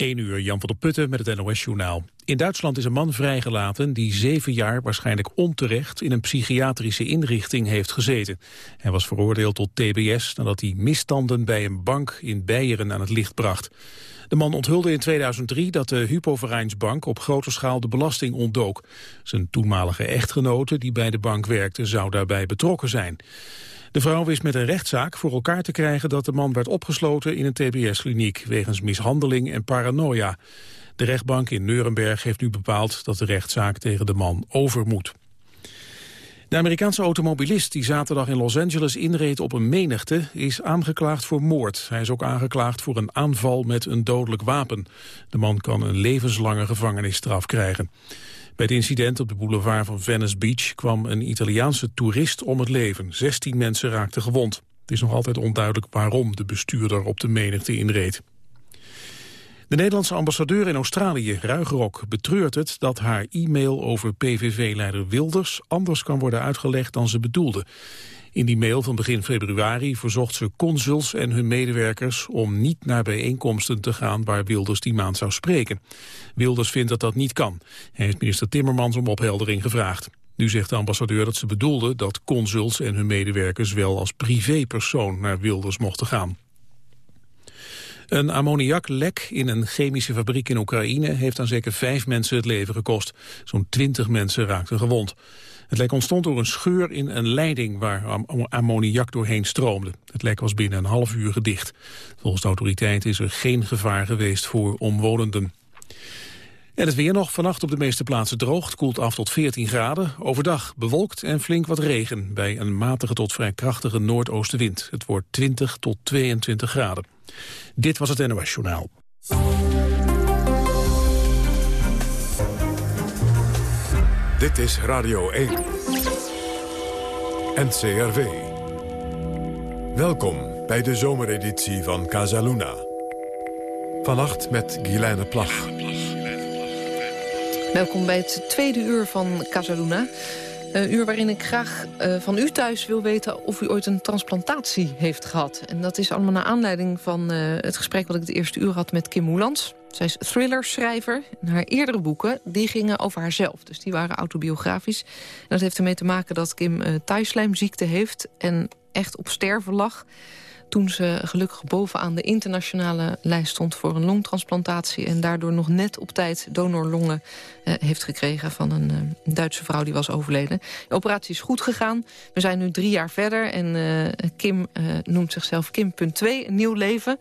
1 uur, Jan van der Putten met het NOS-journaal. In Duitsland is een man vrijgelaten die zeven jaar waarschijnlijk onterecht in een psychiatrische inrichting heeft gezeten. Hij was veroordeeld tot tbs nadat hij misstanden bij een bank in Beieren aan het licht bracht. De man onthulde in 2003 dat de Hypovereinsbank op grote schaal de belasting ontdook. Zijn toenmalige echtgenote die bij de bank werkte zou daarbij betrokken zijn. De vrouw wist met een rechtszaak voor elkaar te krijgen dat de man werd opgesloten in een tbs-kliniek wegens mishandeling en paranoia. De rechtbank in Nuremberg heeft nu bepaald dat de rechtszaak tegen de man over moet. De Amerikaanse automobilist die zaterdag in Los Angeles inreed op een menigte is aangeklaagd voor moord. Hij is ook aangeklaagd voor een aanval met een dodelijk wapen. De man kan een levenslange gevangenisstraf krijgen. Bij het incident op de boulevard van Venice Beach kwam een Italiaanse toerist om het leven. 16 mensen raakten gewond. Het is nog altijd onduidelijk waarom de bestuurder op de menigte inreed. De Nederlandse ambassadeur in Australië, Ruigrok, betreurt het dat haar e-mail over PVV-leider Wilders anders kan worden uitgelegd dan ze bedoelde. In die mail van begin februari verzocht ze consuls en hun medewerkers om niet naar bijeenkomsten te gaan waar Wilders die maand zou spreken. Wilders vindt dat dat niet kan. Hij heeft minister Timmermans om opheldering gevraagd. Nu zegt de ambassadeur dat ze bedoelde dat consuls en hun medewerkers wel als privépersoon naar Wilders mochten gaan. Een ammoniaklek in een chemische fabriek in Oekraïne heeft aan zeker vijf mensen het leven gekost. Zo'n twintig mensen raakten gewond. Het lek ontstond door een scheur in een leiding waar ammoniak doorheen stroomde. Het lek was binnen een half uur gedicht. Volgens de autoriteiten is er geen gevaar geweest voor omwonenden. En het weer nog. Vannacht op de meeste plaatsen droog. koelt af tot 14 graden. Overdag bewolkt en flink wat regen. Bij een matige tot vrij krachtige noordoostenwind. Het wordt 20 tot 22 graden. Dit was het NOS Journaal. Dit is Radio 1. NCRV. Welkom bij de zomereditie van Casaluna. Vannacht met Guilaine Plag. Welkom bij het tweede uur van Casaluna. Een uur waarin ik graag uh, van u thuis wil weten of u ooit een transplantatie heeft gehad. En dat is allemaal naar aanleiding van uh, het gesprek wat ik het eerste uur had met Kim Moelans. Zij is thrillerschrijver. En haar eerdere boeken die gingen over haarzelf. Dus die waren autobiografisch. En dat heeft ermee te maken dat Kim uh, thuislijmziekte heeft... en echt op sterven lag toen ze gelukkig bovenaan de internationale lijst stond voor een longtransplantatie... en daardoor nog net op tijd donorlongen uh, heeft gekregen van een, uh, Duitse vrouw die was overleden. De operatie is goed gegaan. We zijn nu drie jaar verder en Kim noemt zichzelf Kim.2, een nieuw leven.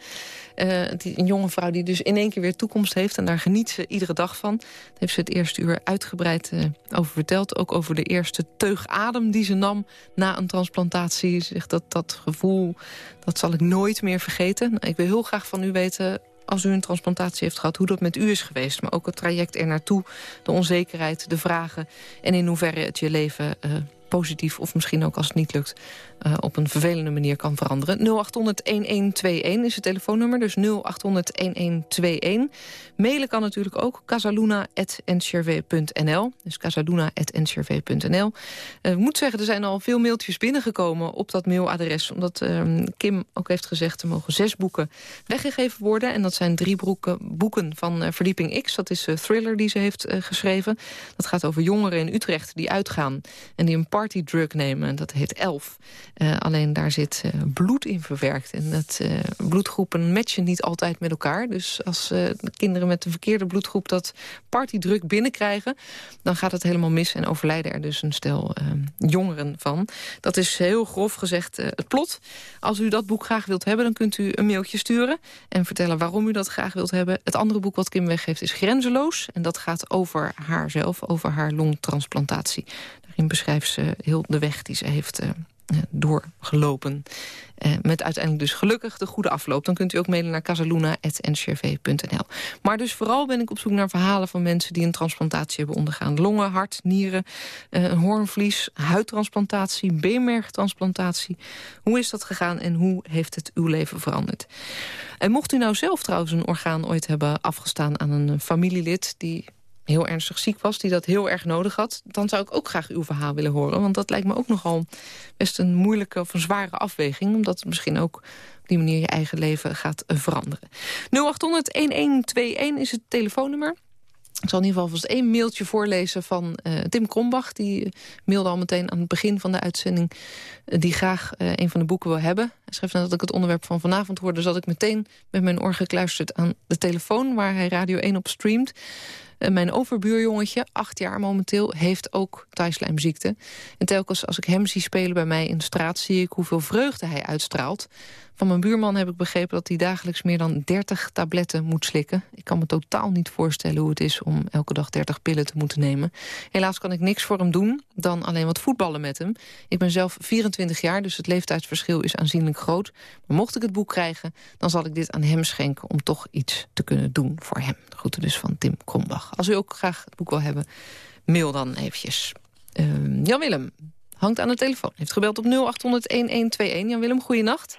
Een jonge vrouw die dus in één keer weer toekomst heeft... en daar geniet ze iedere dag van. Daar heeft ze het eerste uur uitgebreid over verteld. Ook over de eerste teug adem die ze nam na een transplantatie. Ze zegt dat dat gevoel dat zal ik nooit meer vergeten. Nou, ik wil heel graag van u weten als u een transplantatie heeft gehad, hoe dat met u is geweest. Maar ook het traject er naartoe, de onzekerheid, de vragen... en in hoeverre het je leven uh, positief of misschien ook als het niet lukt... Uh, op een vervelende manier kan veranderen. 0800-1121 is het telefoonnummer, dus 0800-1121. Mailen kan natuurlijk ook, casaluna.ncrv.nl. Dus casaluna.ncrv.nl. Uh, ik moet zeggen, er zijn al veel mailtjes binnengekomen op dat mailadres. Omdat uh, Kim ook heeft gezegd, er mogen zes boeken weggegeven worden. En dat zijn drie boeken, boeken van uh, Verdieping X. Dat is een thriller die ze heeft geschreven. Dat gaat over jongeren in Utrecht die uitgaan en die een partydrug nemen. Dat heet Elf. Uh, alleen daar zit uh, bloed in verwerkt. En dat uh, bloedgroepen matchen niet altijd met elkaar. Dus als kinderen met de verkeerde bloedgroep dat partydruk binnenkrijgen... dan gaat het helemaal mis en overlijden er dus een stel jongeren van. Dat is heel grof gezegd het plot. Als u dat boek graag wilt hebben, dan kunt u een mailtje sturen... en vertellen waarom u dat graag wilt hebben. Het andere boek wat Kim weggeeft is Grenzeloos. En dat gaat over haarzelf, over haar longtransplantatie. Daarin beschrijft ze heel de weg die ze heeft eh, doorgelopen. Uh, met uiteindelijk dus gelukkig de goede afloop. Dan kunt u ook mailen naar casaluna.ncrv.nl. Maar dus vooral ben ik op zoek naar verhalen van mensen... die een transplantatie hebben ondergaan. Longen, hart, nieren, uh, hoornvlies, huidtransplantatie... beenmergtransplantatie. Hoe is dat gegaan en hoe heeft het uw leven veranderd? En mocht u nou zelf trouwens een orgaan ooit hebben afgestaan... aan een familielid die heel ernstig ziek was... die dat heel erg nodig had... dan zou ik ook graag uw verhaal willen horen. Want dat lijkt me ook nogal best een moeilijke of een zware afweging... omdat het misschien ook op die manier je eigen leven gaat veranderen. 0800-1121 is het telefoonnummer. Ik zal in ieder geval vast één mailtje voorlezen van uh, Tim Krombach. Die mailde al meteen aan het begin van de uitzending... Uh, die graag een van de boeken wil hebben. Hij schreef nadat ik het onderwerp van vanavond hoorde... zat ik meteen met mijn oor gekluisterd aan de telefoon... waar hij Radio 1 op streamt. Mijn overbuurjongetje, acht jaar momenteel, heeft ook thaislijmziekte. En telkens als ik hem zie spelen bij mij in de straat... zie ik hoeveel vreugde hij uitstraalt. Van mijn buurman heb ik begrepen dat hij dagelijks meer dan 30 tabletten moet slikken. Ik kan me totaal niet voorstellen hoe het is om elke dag 30 pillen te moeten nemen. Helaas kan ik niks voor hem doen, dan alleen wat voetballen met hem. Ik ben zelf 24 jaar, dus het leeftijdsverschil is aanzienlijk groot. Maar mocht ik het boek krijgen, dan zal ik dit aan hem schenken... om toch iets te kunnen doen voor hem. Groeten dus van Tim Krombach. Als u ook graag het boek wil hebben, mail dan eventjes. Uh, Jan-Willem hangt aan de telefoon. Heeft gebeld op 0800-1121. Jan-Willem, goeienacht.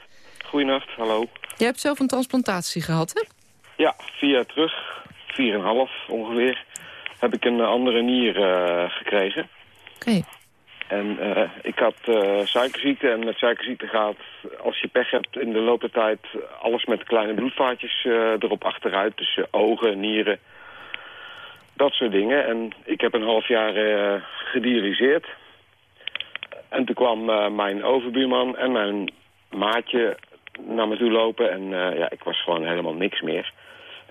Goedenacht, hallo. Je hebt zelf een transplantatie gehad, hè? Ja, vier jaar terug, vier en half ongeveer, heb ik een andere nier uh, gekregen. Oké. Okay. En uh, ik had uh, suikerziekte en met suikerziekte gaat, als je pech hebt in de loop der tijd, alles met kleine bloedvaatjes erop achteruit. Dus ogen, nieren, dat soort dingen. En ik heb een half jaar gedialyseerd. En toen kwam mijn overbuurman en mijn maatje naar me toe lopen en uh, ja, ik was gewoon helemaal niks meer.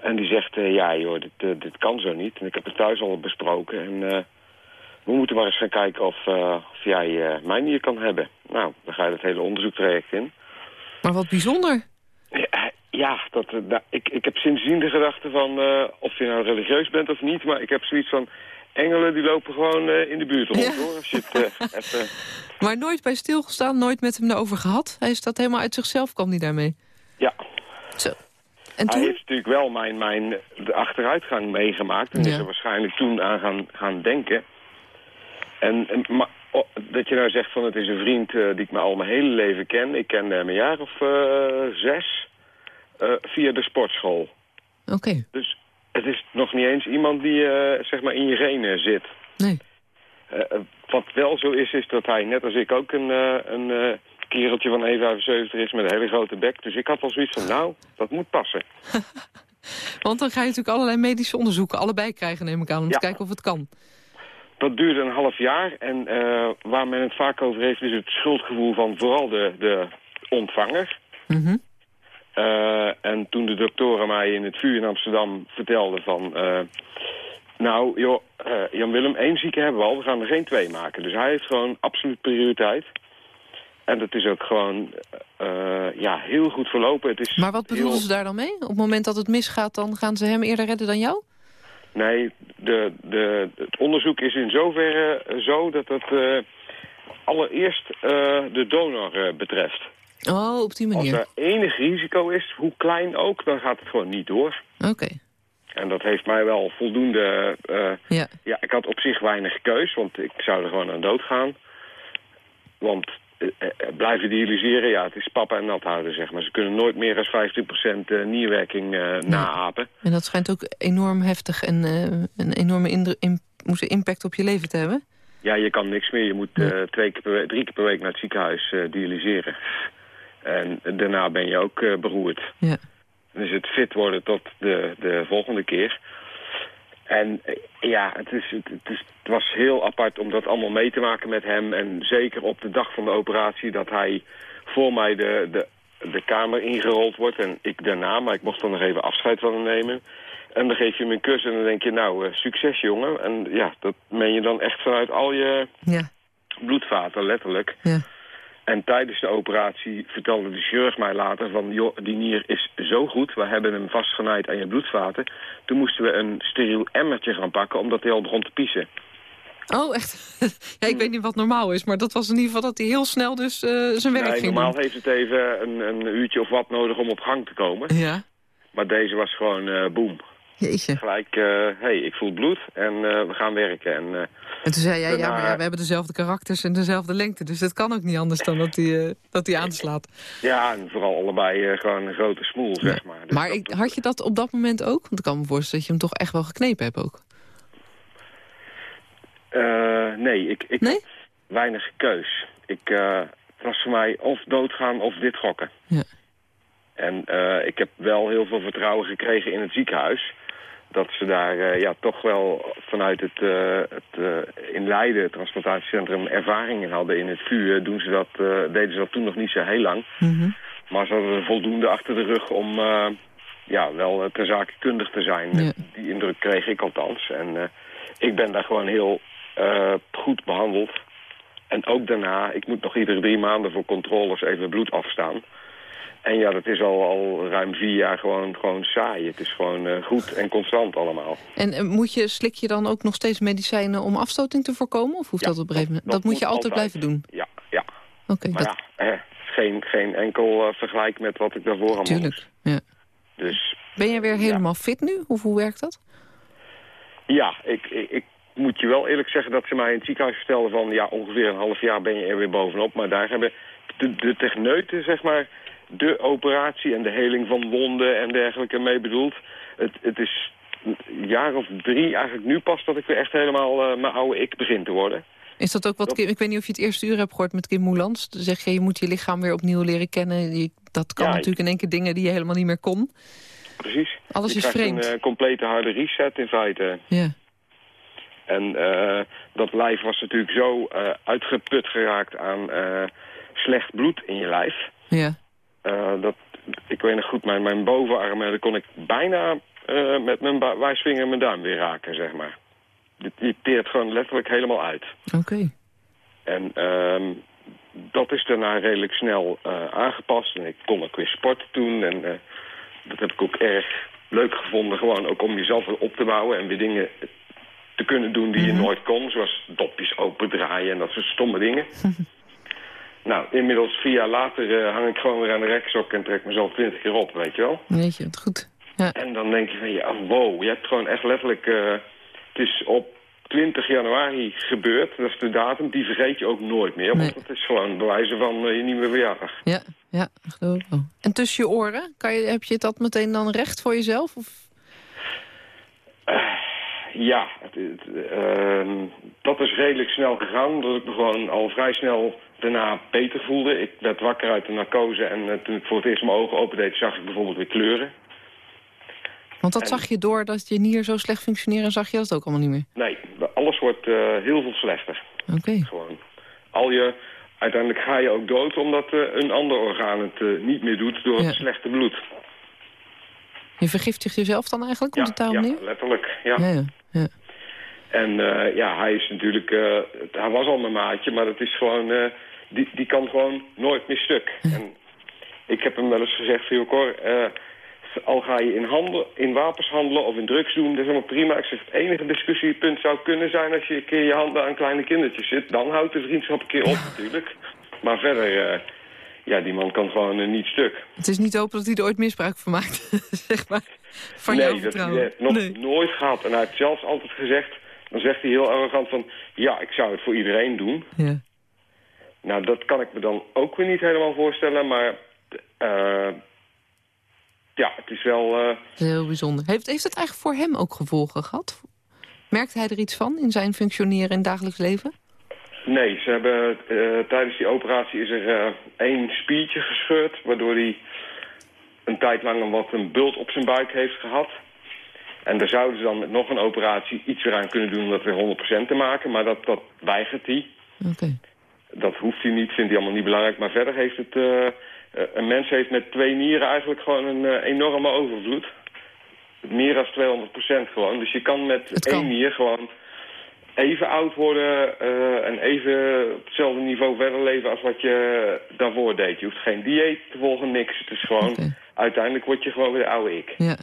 En die zegt, uh, ja joh, dit, uh, dit kan zo niet. En ik heb het thuis al besproken en we moeten maar eens gaan kijken of, of jij mij niet kan hebben. Nou, dan ga je het hele onderzoektraject in. Maar wat bijzonder. Ja, ja dat, nou, ik, ik heb sindsdien de gedachte van of je nou religieus bent of niet, maar ik heb zoiets van engelen die lopen gewoon uh, in de buurt rond, ja. hoor. Uh, even... Maar nooit bij stilgestaan, nooit met hem erover gehad? Hij is dat helemaal uit zichzelf, kwam hij daarmee? Ja. Zo. En toen? Hij heeft natuurlijk wel mijn, mijn de achteruitgang meegemaakt. En ja. is er waarschijnlijk toen aan gaan, gaan denken. En, en maar, oh, dat je nou zegt van het is een vriend uh, die ik me al mijn hele leven ken. Ik ken hem een jaar of zes via de sportschool. Oké. Okay. Dus het is nog niet eens iemand die uh, zeg maar in je genen zit. Nee. Uh, wat wel zo is, is dat hij net als ik ook een, een kereltje van 1,75 is met een hele grote bek. Dus ik had wel zoiets van, nou, dat moet passen. Want dan ga je natuurlijk allerlei medische onderzoeken allebei krijgen, neem ik aan, om ja. te kijken of het kan. Dat duurde een half jaar en waar men het vaak over heeft is het schuldgevoel van vooral de, de ontvanger. Mm -hmm. Uh, en toen de doktoren mij in het vuur in Amsterdam vertelden van... Uh, nou, joh, uh, Jan-Willem, één zieke hebben we al, we gaan er geen twee maken. Dus hij heeft gewoon absoluut prioriteit. En dat is ook gewoon ja, heel goed verlopen. Het is maar wat bedoelen heel... ze daar dan mee? Op het moment dat het misgaat, dan gaan ze hem eerder redden dan jou? Nee, de, de, het onderzoek is in zoverre zo dat het allereerst de donor betreft. Oh, op die manier. Als er enig risico is, hoe klein ook, dan gaat het gewoon niet door. Oké. Okay. En dat heeft mij wel voldoende... Uh, ja. ja, ik had op zich weinig keus, want ik zou er gewoon aan dood gaan. Want uh, blijven dialyseren, ja, het is papa en nat houden, zeg maar. Ze kunnen nooit meer dan 15% nierwerking nee. naapen. En dat schijnt ook enorm heftig en een enorme in, impact op je leven te hebben? Ja, je kan niks meer. Je moet twee keer per, drie keer per week naar het ziekenhuis dialyseren. En daarna ben je ook uh, beroerd. Ja. Is het fit worden tot de, de volgende keer. En uh, ja, het, is, het, is, het, was heel apart om dat allemaal mee te maken met hem. En zeker op de dag van de operatie dat hij voor mij de, de, de kamer ingerold wordt. En ik daarna, maar ik mocht dan nog even afscheid van hem nemen. En dan geef je hem een kus en dan denk je, nou, uh, succes jongen. En ja, dat meen je dan echt vanuit al je ja. bloedvaten, letterlijk. Ja. En tijdens de operatie vertelde de chirurg mij later van... joh, die nier is zo goed, we hebben hem vastgenaaid aan je bloedvaten. Toen moesten we een steriel emmertje gaan pakken, omdat hij al begon te piezen. Oh, echt? ja, ik weet niet wat normaal is, maar dat was in ieder geval dat hij heel snel dus uh, zijn werk nee, ging normaal doen. heeft het even een, een, uurtje of wat nodig om op gang te komen. Ja. Maar deze was gewoon uh, boem. Jeetje. Gelijk, hé, uh, hey, ik voel bloed en uh, we gaan werken. En, uh, en toen zei jij, ja, maar ja, we hebben dezelfde karakters en dezelfde lengte. Dus het kan ook niet anders dan dat hij dat die aanslaat. Ja, en vooral allebei gewoon een grote smoel, zeg maar. Dus maar ik, had je dat op dat moment ook? Want ik kan me voorstellen dat je hem toch echt wel geknepen hebt ook. nee, ik, ik Nee? had weinig keus. Ik, eh, het was voor mij of doodgaan of dit gokken. Ja. En eh, ik heb wel heel veel vertrouwen gekregen in het ziekenhuis. Dat ze daar eh, ja, toch wel vanuit het, eh, het eh, in Leiden, het transplantatiecentrum, ervaring in hadden. In het vuur doen ze dat, deden ze dat toen nog niet zo heel lang. Mhm. Maar ze hadden er voldoende achter de rug om ja, wel uh, ter zake kundig te zijn. Ja. Die indruk kreeg ik althans. En ik ben daar gewoon heel goed behandeld. En ook daarna, ik moet nog iedere drie maanden voor controles even bloed afstaan. En ja, dat is al, al ruim vier jaar gewoon, gewoon saai. Het is gewoon eh, goed en constant allemaal. En eh, moet je, slik je dan ook nog steeds medicijnen om afstoting te voorkomen? Of hoeft Ja, dat op een gegeven moment? dat Dat, moet je altijd, altijd. blijven doen? Ja, ja. Oké, Maar dat, ja, eh, geen, geen enkel eh, vergelijk met wat ik daarvoor allemaal tuurlijk. moest. Ja. Dus Ben jij weer helemaal fit nu? Of hoe werkt dat? Ja, ik, ik, ik moet je wel eerlijk zeggen dat ze mij in het ziekenhuis vertelden van... ja, ongeveer een half jaar ben je er weer bovenop. Maar daar hebben de, de techneuten, zeg maar, de operatie en de heling van wonden en dergelijke mee bedoeld. Het, het is een jaar of drie eigenlijk nu pas dat ik weer echt helemaal eh, mijn oude ik begin te worden. Is dat ook wat Dat- Kim, ik weet niet of je het eerste uur hebt gehoord met Kim Moulans. Dan zeg je, je moet je lichaam weer opnieuw leren kennen. Je- dat kan Ja, natuurlijk in één keer dingen die je helemaal niet meer kon. Precies. Alles je is vreemd. een eh, complete harde reset in feite. Ja. En eh, dat lijf was natuurlijk zo uitgeput geraakt aan slecht bloed in je lijf. Ja. Eh, dat, ik weet nog goed, mijn, mijn bovenarmen, daar kon ik bijna eh, met mijn wijsvinger mijn duim weer raken, zeg maar. Die, teert gewoon letterlijk helemaal uit. Oké. En ehm, dat is daarna redelijk snel eh, aangepast. En ik kon ook weer sporten toen. En eh, dat heb ik ook erg leuk gevonden. Gewoon ook om jezelf weer op te bouwen en weer dingen te kunnen doen die je nooit kon. Zoals dopjes opendraaien en dat soort stomme dingen. nou, inmiddels vier jaar later eh, hang ik gewoon weer aan de reksok en trek mezelf twintig keer op, weet je wel. Weet je, het goed. Ja. En dan denk je van, ja, wow, je hebt gewoon echt letterlijk... eh, het is op 20 januari gebeurd, dat is de datum, die vergeet je ook nooit meer. Want het is gewoon bewijzen van eh, je nieuwe verjaardag. Ja, ja, geloof ik wel. En tussen je oren, kan je, heb je dat meteen dan recht voor jezelf? Of? Ja, het, het, ehm, dat is redelijk snel gegaan, omdat ik me gewoon al vrij snel daarna beter voelde. Ik werd wakker uit de narcose en eh, toen ik voor het eerst mijn ogen opendeed, zag ik bijvoorbeeld weer kleuren. Want dat En- zag je door dat je nier zo slecht functioneren, zag je dat ook allemaal niet meer? Nee, alles wordt eh, heel veel slechter. Oké. Gewoon. Al je, uiteindelijk ga je ook dood omdat eh, een ander orgaan het niet meer doet door Ja. het slechte bloed. Je vergiftigt jezelf dan eigenlijk, komt het daarom ja, neer? letterlijk. Ja. Ja, ja. ja. En ja, hij is natuurlijk, hij was al mijn maatje, maar het is gewoon, die, die kan gewoon nooit meer stuk. En ik heb hem wel eens gezegd, van, joh, Cor, eh, al ga je in, handel, in wapens handelen of in drugs doen, dat is helemaal prima. Ik zeg, het enige discussiepunt zou kunnen zijn als je een keer je handen aan kleine kindertjes zit. Dan houdt de vriendschap een keer op natuurlijk. Maar verder, eh, ja, die man kan gewoon eh, niet stuk. Het is niet hopen dat hij er ooit misbruik van maakt, zeg maar. Van nee, jouw dat vertrouwen. heeft hij nog Nee. nooit gehad. En hij heeft zelfs altijd gezegd, dan zegt hij heel arrogant van, ja, ik zou het voor iedereen doen. Ja. Nou, dat kan ik me dan ook weer niet helemaal voorstellen, maar eh, ja, het is wel... eh, heel bijzonder. Heeft, heeft het eigenlijk voor hem ook gevolgen gehad? Merkt hij er iets van in zijn functioneren in het dagelijks leven? nee, ze hebben eh, tijdens die operatie is er één spiertje gescheurd, waardoor hij een tijd lang een wat een bult op zijn buik heeft gehad. En daar zouden ze dan met nog een operatie iets weer aan kunnen doen om dat weer 100% te maken, maar dat, dat weigert hij. Oké. Dat hoeft hij niet, vindt hij allemaal niet belangrijk. Maar verder heeft het... eh, eh, een mens heeft met twee nieren eigenlijk gewoon een eh, enorme overvloed. Meer dan 200% gewoon. Dus je kan met één nier gewoon even oud worden... en even op hetzelfde niveau verder leven als wat je daarvoor deed. Je hoeft geen dieet te volgen, niks. Het is gewoon... Uiteindelijk word je gewoon weer de oude ik. Ja.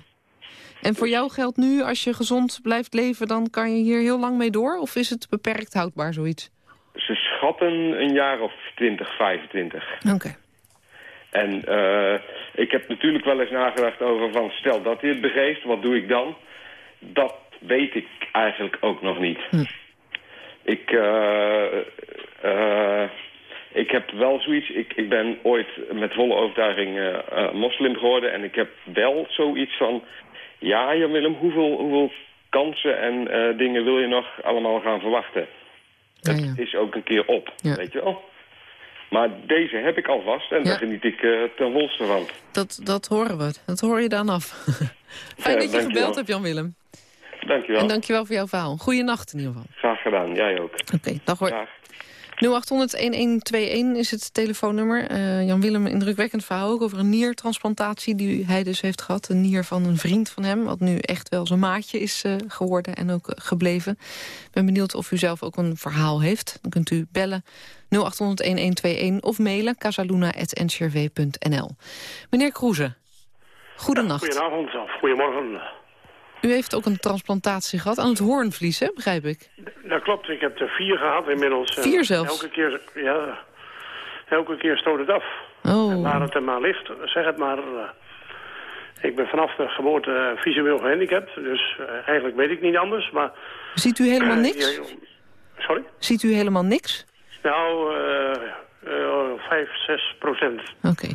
En voor jou geldt nu, als je gezond blijft leven... dan kan je hier heel lang mee door? Of is het beperkt houdbaar, zoiets? Ze schatten een jaar of 20, 25. Oké. En eh, ik heb natuurlijk wel eens nagedacht over van... stel dat het begeeft, wat doe ik dan? Dat weet ik eigenlijk ook nog niet. Ik, eh, eh, ik heb wel zoiets... Ik, ik ben ooit met volle overtuiging moslim geworden... en ik heb wel zoiets van... Ja, Jan Willem, hoeveel, hoeveel kansen en dingen wil je nog allemaal gaan verwachten? Het ja. is ook een keer op, Ja. weet je wel. Maar deze heb ik alvast en daar geniet ik eh, ten volste van. Dat, dat horen we. Dat hoor je dan af. Fijn dat je gebeld hebt, Jan-Willem. Dankjewel. En dankjewel voor jouw verhaal. Goeienacht in ieder geval. Graag gedaan, jij ook. Oké, dag hoor. Graag. 0800-1121 is het telefoonnummer. Eh, Jan-Willem, een indrukwekkend verhaal ook over een niertransplantatie... die hij dus heeft gehad. Een nier van een vriend van hem... wat nu echt wel zijn maatje is eh, geworden en ook eh, gebleven. Ik ben benieuwd of u zelf ook een verhaal heeft. Dan kunt u bellen 0800-1121 of mailen casaluna.ncrv.nl. Meneer Kroeze, goedenacht. Goedenavond of goedemorgen. U heeft ook een transplantatie gehad aan het hoornvlies, hè, begrijp ik? Dat klopt, ik heb er vier gehad inmiddels. Vier zelfs? Elke keer, ja, elke keer stoot het af. Oh, Waar het er maar ligt, zeg het maar. eh, ik ben vanaf de geboorte eh, visueel gehandicapt, dus eh, eigenlijk weet ik niet anders. Maar, ziet u helemaal niks? sorry? Ziet u helemaal niks? Nou, eh eh, 5, 6 procent. Oké,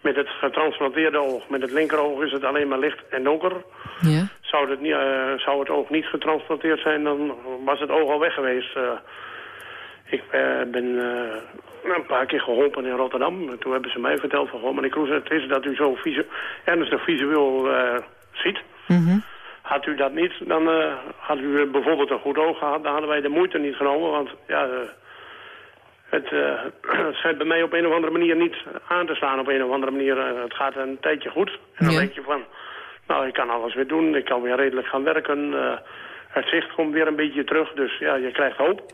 Met het getransplanteerde oog, met het linkeroog is het alleen maar licht en donker. ja. Zou het, niet, eh, zou het oog niet getransplanteerd zijn, dan was het oog al weg geweest. Eh, ik eh, ben een paar keer geholpen in Rotterdam. En Toen hebben ze mij verteld van, goh, meneer Kroes, het is dat u zo visu ernstig visueel ziet. Mhm. Had u dat niet, dan had u bijvoorbeeld een goed oog gehad. Dan hadden wij de moeite niet genomen, want ja... het, het schijnt bij mij op een of andere manier niet aan te slaan. Op een of andere manier, het gaat een tijdje goed. En dan Ja. denk je van, nou, ik kan alles weer doen. Ik kan weer redelijk gaan werken. eh, het zicht komt weer een beetje terug, dus ja, je krijgt hoop.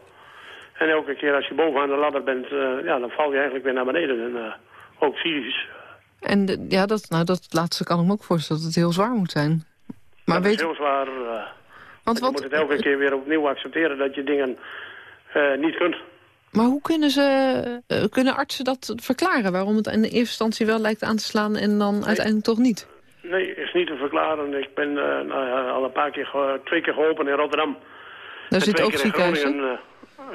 En elke keer als je bovenaan de ladder bent, eh, ja, dan val je eigenlijk weer naar beneden. En eh, ook psychisch. En de- ja, dat, nou, dat laatste kan ik me ook voorstellen dat het heel zwaar moet zijn. Maar dat weet is heel zwaar. want je moet het elke keer weer opnieuw accepteren dat je dingen niet kunt. maar hoe kunnen ze, kunnen artsen dat verklaren? Waarom het in de eerste instantie wel lijkt aan te slaan en dan uiteindelijk toch niet? Nee, is niet te verklaren. Ik ben eh, nou al een paar keer, twee keer geholpen in Rotterdam. Daar zit twee ook keer in eh,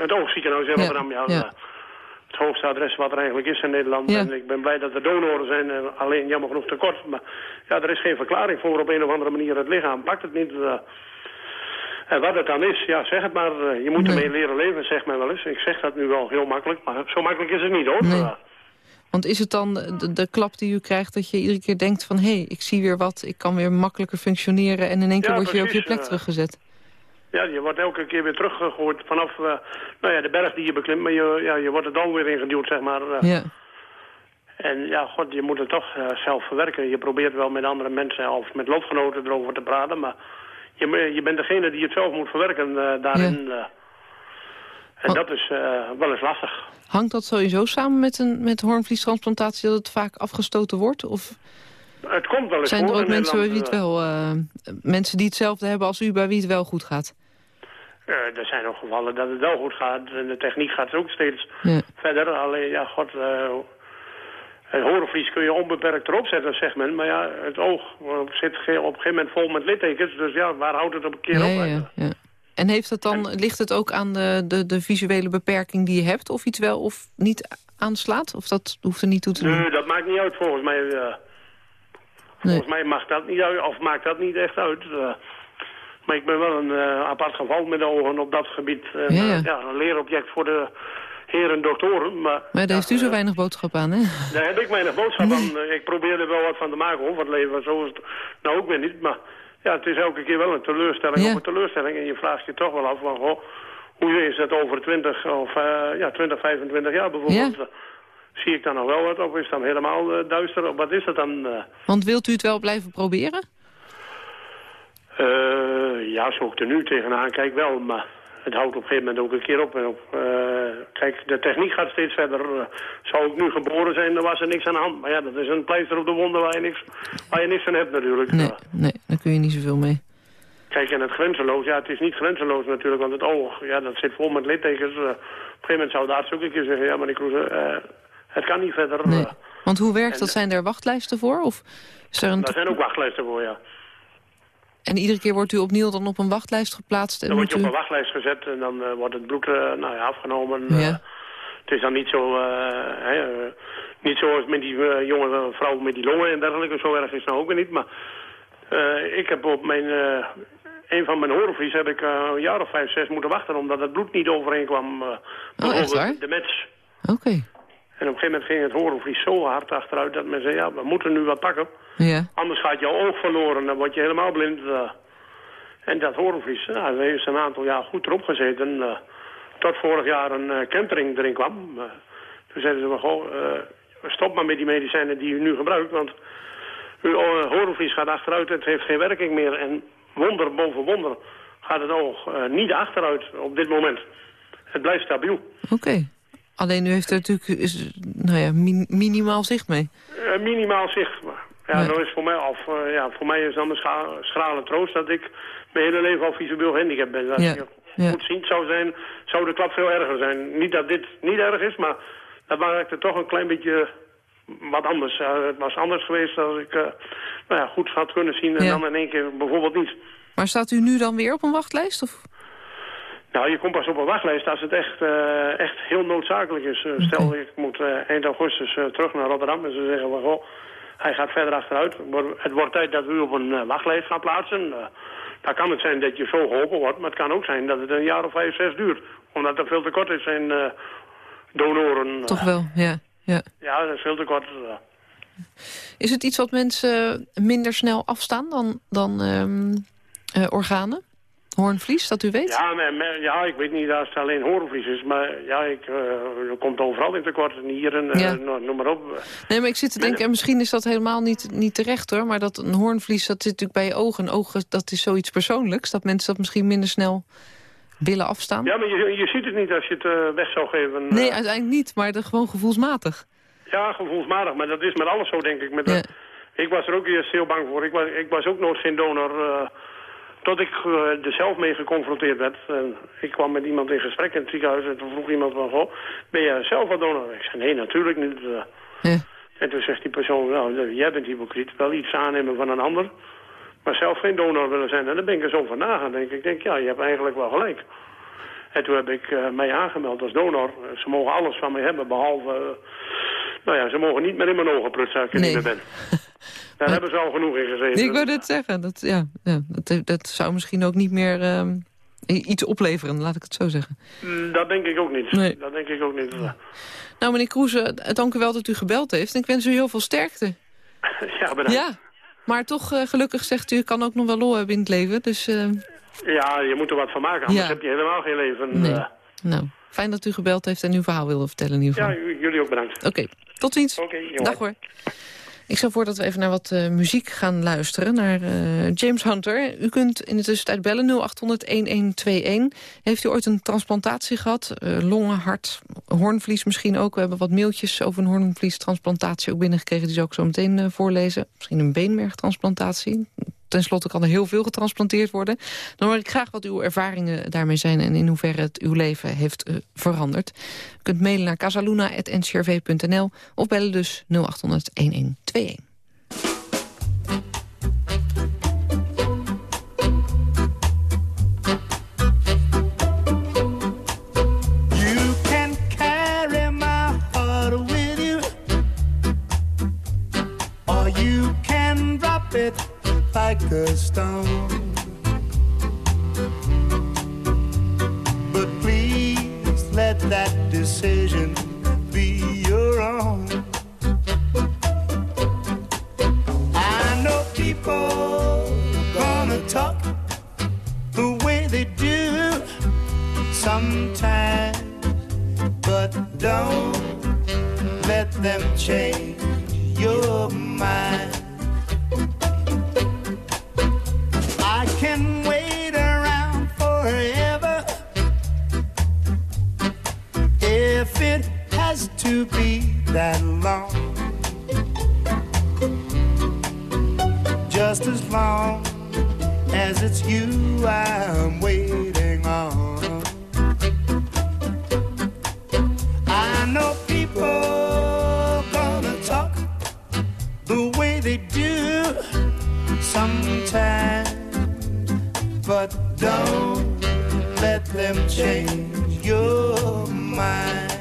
het oogziekenhuis in Ja, Rotterdam, ja. ja. Het hoogste adres wat er eigenlijk is in Nederland. Ja. En ik ben blij dat er donoren zijn, eh, alleen jammer genoeg tekort. Maar ja, er is geen verklaring voor op een of andere manier. Het lichaam pakt het niet. en wat het dan is, ja, zeg het maar. je moet Nee. ermee leren leven, zegt men wel eens. Ik zeg dat nu wel heel makkelijk, maar zo makkelijk is het niet, hoor. Nee. Want is het dan de, de klap die u krijgt dat je iedere keer denkt van... hé, hey, ik zie weer wat, ik kan weer makkelijker functioneren... en in één keer Ja, word je op je plek eh. teruggezet? Ja, je wordt elke keer weer teruggegooid vanaf eh, nou ja, de berg die je beklimt. Maar je, ja, je wordt er dan weer ingeduwd, zeg maar. eh. Ja, En ja, god, je moet het toch zelf verwerken. Je probeert wel met andere mensen of met lotgenoten erover te praten. Maar je, je bent degene die het zelf moet verwerken daarin. En Oh. dat is eh, wel eens lastig. hangt dat sowieso samen met een met hoornvliestransplantatie... dat het vaak afgestoten wordt? Of Het komt wel eens zijn er ook mensen, bij wie het Nederland, wel, eh, mensen die hetzelfde hebben als u... bij wie het wel goed gaat? eh, eh, er zijn ook gevallen dat het wel goed gaat. En de techniek gaat ook steeds Ja. verder. Alleen, ja, god... eh, het horenvlies kun je onbeperkt erop zetten, zegt men. Maar ja, het oog eh, zit op een gegeven moment vol met littekens. Dus ja, waar houdt het op een keer Ja, op? ja. En heeft het dan, ligt het ook aan de, de, de visuele beperking die je hebt... of iets wel of niet aanslaat? Of dat hoeft er niet toe te doen? Nee, dat maakt niet uit volgens mij. eh. Volgens mij mag dat niet uit, of maakt dat niet echt uit. eh. maar ik ben wel een eh, apart geval met de ogen op dat gebied. En, Ja, ja. ja, een leerobject voor de heren doktoren. Maar, Maar daar heeft u zo weinig boodschap aan, hè? Daar heb ik weinig boodschap aan. Ik probeer er wel wat van te maken, hoor, van het leven. Zo is het nou ook weer niet. Maar ja, het is elke keer wel een teleurstelling Ja. op een teleurstelling. En je vraagt je toch wel af van, goh, hoe is het over 20 of eh, ja, 20, 25 jaar bijvoorbeeld? Ja. Zie ik dan nog wel wat of is het dan helemaal eh, duister? Wat is het dan? eh? Want wilt u het wel blijven proberen? Ja, zo ik er nu tegenaan kijk wel, maar het houdt op een gegeven moment ook een keer op. En op kijk, de techniek gaat steeds verder. Zou ik nu geboren zijn, dan was er niks aan de hand. Maar ja, dat is een pleister op de wonden waar je niks, waar je niks aan hebt natuurlijk. Nee, nee, kun je niet zoveel mee. kijk, en het grenzeloos, ja, het is niet grenzeloos natuurlijk, want het oog, ja, dat zit vol met littekens. Eh, op een gegeven moment zou de arts ook een keer zeggen, ja, maar ik uh, het kan niet verder. Nee. Eh, Want hoe werkt en- dat? Zijn er wachtlijsten voor? Of is er een daar zijn ook wachtlijsten voor, ja. En iedere keer wordt u opnieuw dan op een wachtlijst geplaatst? En Dan word moet je u... op een wachtlijst gezet en dan eh, wordt het bloed eh, nou ja, afgenomen. Ja. Eh, het is dan niet zo, eh, hè, eh, niet zoals met die eh, jonge vrouw met die longen en dergelijke. Zo erg is het nou ook weer niet. Maar eh, ik heb op mijn eh, een van mijn horenvlies heb ik uh, een jaar of vijf, zes moeten wachten... omdat het bloed niet overeenkwam. Uh, oh, echt waar? De match. Oké. En op een gegeven moment ging het horenvlies zo hard achteruit... dat men zei, ja, we moeten nu wat pakken. Ja. Anders gaat jouw oog verloren, dan word je helemaal blind. En dat horenvlies, nou, dat heeft een aantal jaar goed erop gezeten... tot vorig jaar een kentering erin kwam. toen zeiden ze, goh, stop maar met die medicijnen die u nu gebruikt... want uw horenvlies gaat achteruit, het heeft geen werking meer... en wonder boven wonder gaat het oog uh, niet achteruit op dit moment. Het blijft stabiel. Oké. Alleen u heeft er natuurlijk is, nou ja, minimaal zicht mee. Uh, minimaal zicht. Maar ja, nee. is voor mij, af, uh, ja, voor mij is dan de schrale troost dat ik mijn hele leven al visueel gehandicapt ben. Dat ja. ja. goed zien zou zijn, zou de klap veel erger zijn. Niet dat dit niet erg is, maar dat maakt toch een klein beetje wat anders. het was anders geweest als ik nou ja, goed had kunnen zien en dan in één keer bijvoorbeeld niet. Maar staat u nu dan weer op een wachtlijst? Of? Nou, je komt pas op een wachtlijst als het echt, uh, echt heel noodzakelijk is. Stel, ik moet eind augustus terug naar Rotterdam en ze zeggen... Well, goh, hij gaat verder achteruit. Het wordt tijd dat we u op een wachtlijst gaan plaatsen. dan kan het zijn dat je zo geholpen wordt, maar het kan ook zijn dat het een jaar of vijf, zes duurt. Omdat er veel te kort is in donoren. Toch wel, ja. Ja, ja dat is veel te kort. Is het iets wat mensen minder snel afstaan dan, dan um, uh, organen? Hoornvlies, dat u weet? Ja, maar, ja, ik weet niet als het alleen hoornvlies is. Maar ja, ik, uh, er komt overal in tekort. Nieren, uh, ja. noem maar op. Nee, maar ik zit te denken, en misschien is dat helemaal niet, niet terecht hoor. Maar dat een hoornvlies, dat zit natuurlijk bij je ogen. En ogen, dat is zoiets persoonlijks. Dat mensen dat misschien minder snel willen afstaan. Ja, maar je, je ziet het niet als je het weg zou geven. Nee, uiteindelijk niet. Maar dat gewoon gevoelsmatig. Ja, gevoelsmatig, maar dat is met alles zo, denk ik. Met de, ik was er ook eerst heel bang voor. Ik was, ik was ook nooit geen donor, uh, tot ik uh, er zelf mee geconfronteerd werd. En ik kwam met iemand in gesprek in het ziekenhuis en toen vroeg iemand van, goh, ben jij zelf een donor? Ik zei, nee, natuurlijk niet. Ja. En toen zegt die persoon, nou, jij bent hypocriet, wel iets aannemen van een ander, maar zelf geen donor willen zijn. En dan ben ik er zo van nagaan, denk ik. Ik denk, ja, je hebt eigenlijk wel gelijk. En toen heb ik uh, mij aangemeld als donor. Ze mogen alles van mij hebben, behalve nou ja, ze mogen niet meer in mijn ogen prutsen als ik nee. niet meer ben. Daar hebben ze al genoeg in gezeten. Nee, ik wou dit zeggen. Dat, ja, ja, dat, dat zou misschien ook niet meer uh, iets opleveren, laat ik het zo zeggen. Mm, dat denk ik ook niet. Nee. Dat denk ik ook niet. Nou, meneer Kroeze, dank u wel dat u gebeld heeft. En ik wens u heel veel sterkte. ja, bedankt. Ja, maar toch uh, gelukkig zegt u, kan ook nog wel lol hebben in het leven. Dus, uh... Ja, je moet er wat van maken, anders heb je helemaal geen leven. Nee. Nou, fijn dat u gebeld heeft en uw verhaal wilde vertellen in ieder geval. Ja, jullie ook bedankt. Oké, tot ziens. Okay, Dag hoor. Ik stel voor dat we even naar wat uh, muziek gaan luisteren. Naar uh, James Hunter. U kunt in de tussentijd bellen 0800-1121. Heeft u ooit een transplantatie gehad? Uh, longen, hart, hoornvlies misschien ook. We hebben wat mailtjes over een hoornvliestransplantatie ook binnengekregen. Die zal ik zo meteen voorlezen. Misschien een beenmergtransplantatie ten slotte kan er heel veel getransplanteerd worden. Dan hoor ik graag wat uw ervaringen daarmee zijn... en in hoeverre het uw leven heeft uh, veranderd. U kunt mailen naar casaluna.ncrv.nl of bellen dus 0800 like a stone. But please let that decision be your own. I know people gonna talk the way they do sometimes, but don't let them change your mind. Can wait around forever if it has to be that long. Just as long as it's you I'm waiting on. But don't let them change your mind.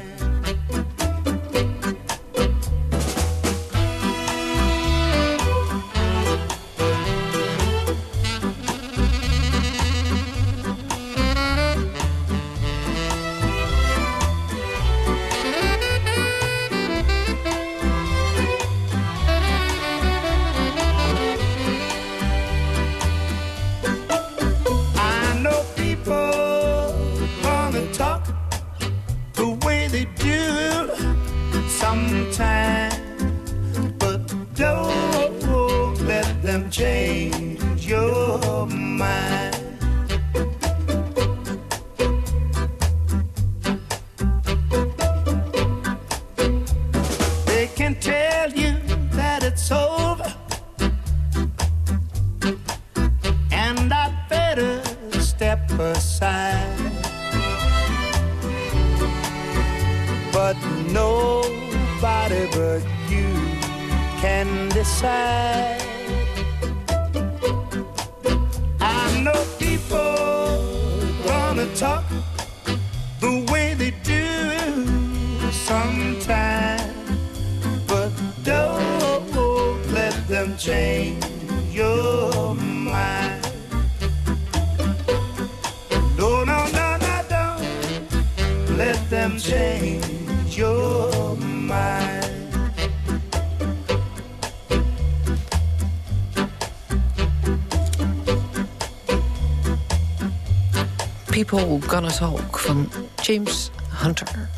People Gonna Talk van James Hunter.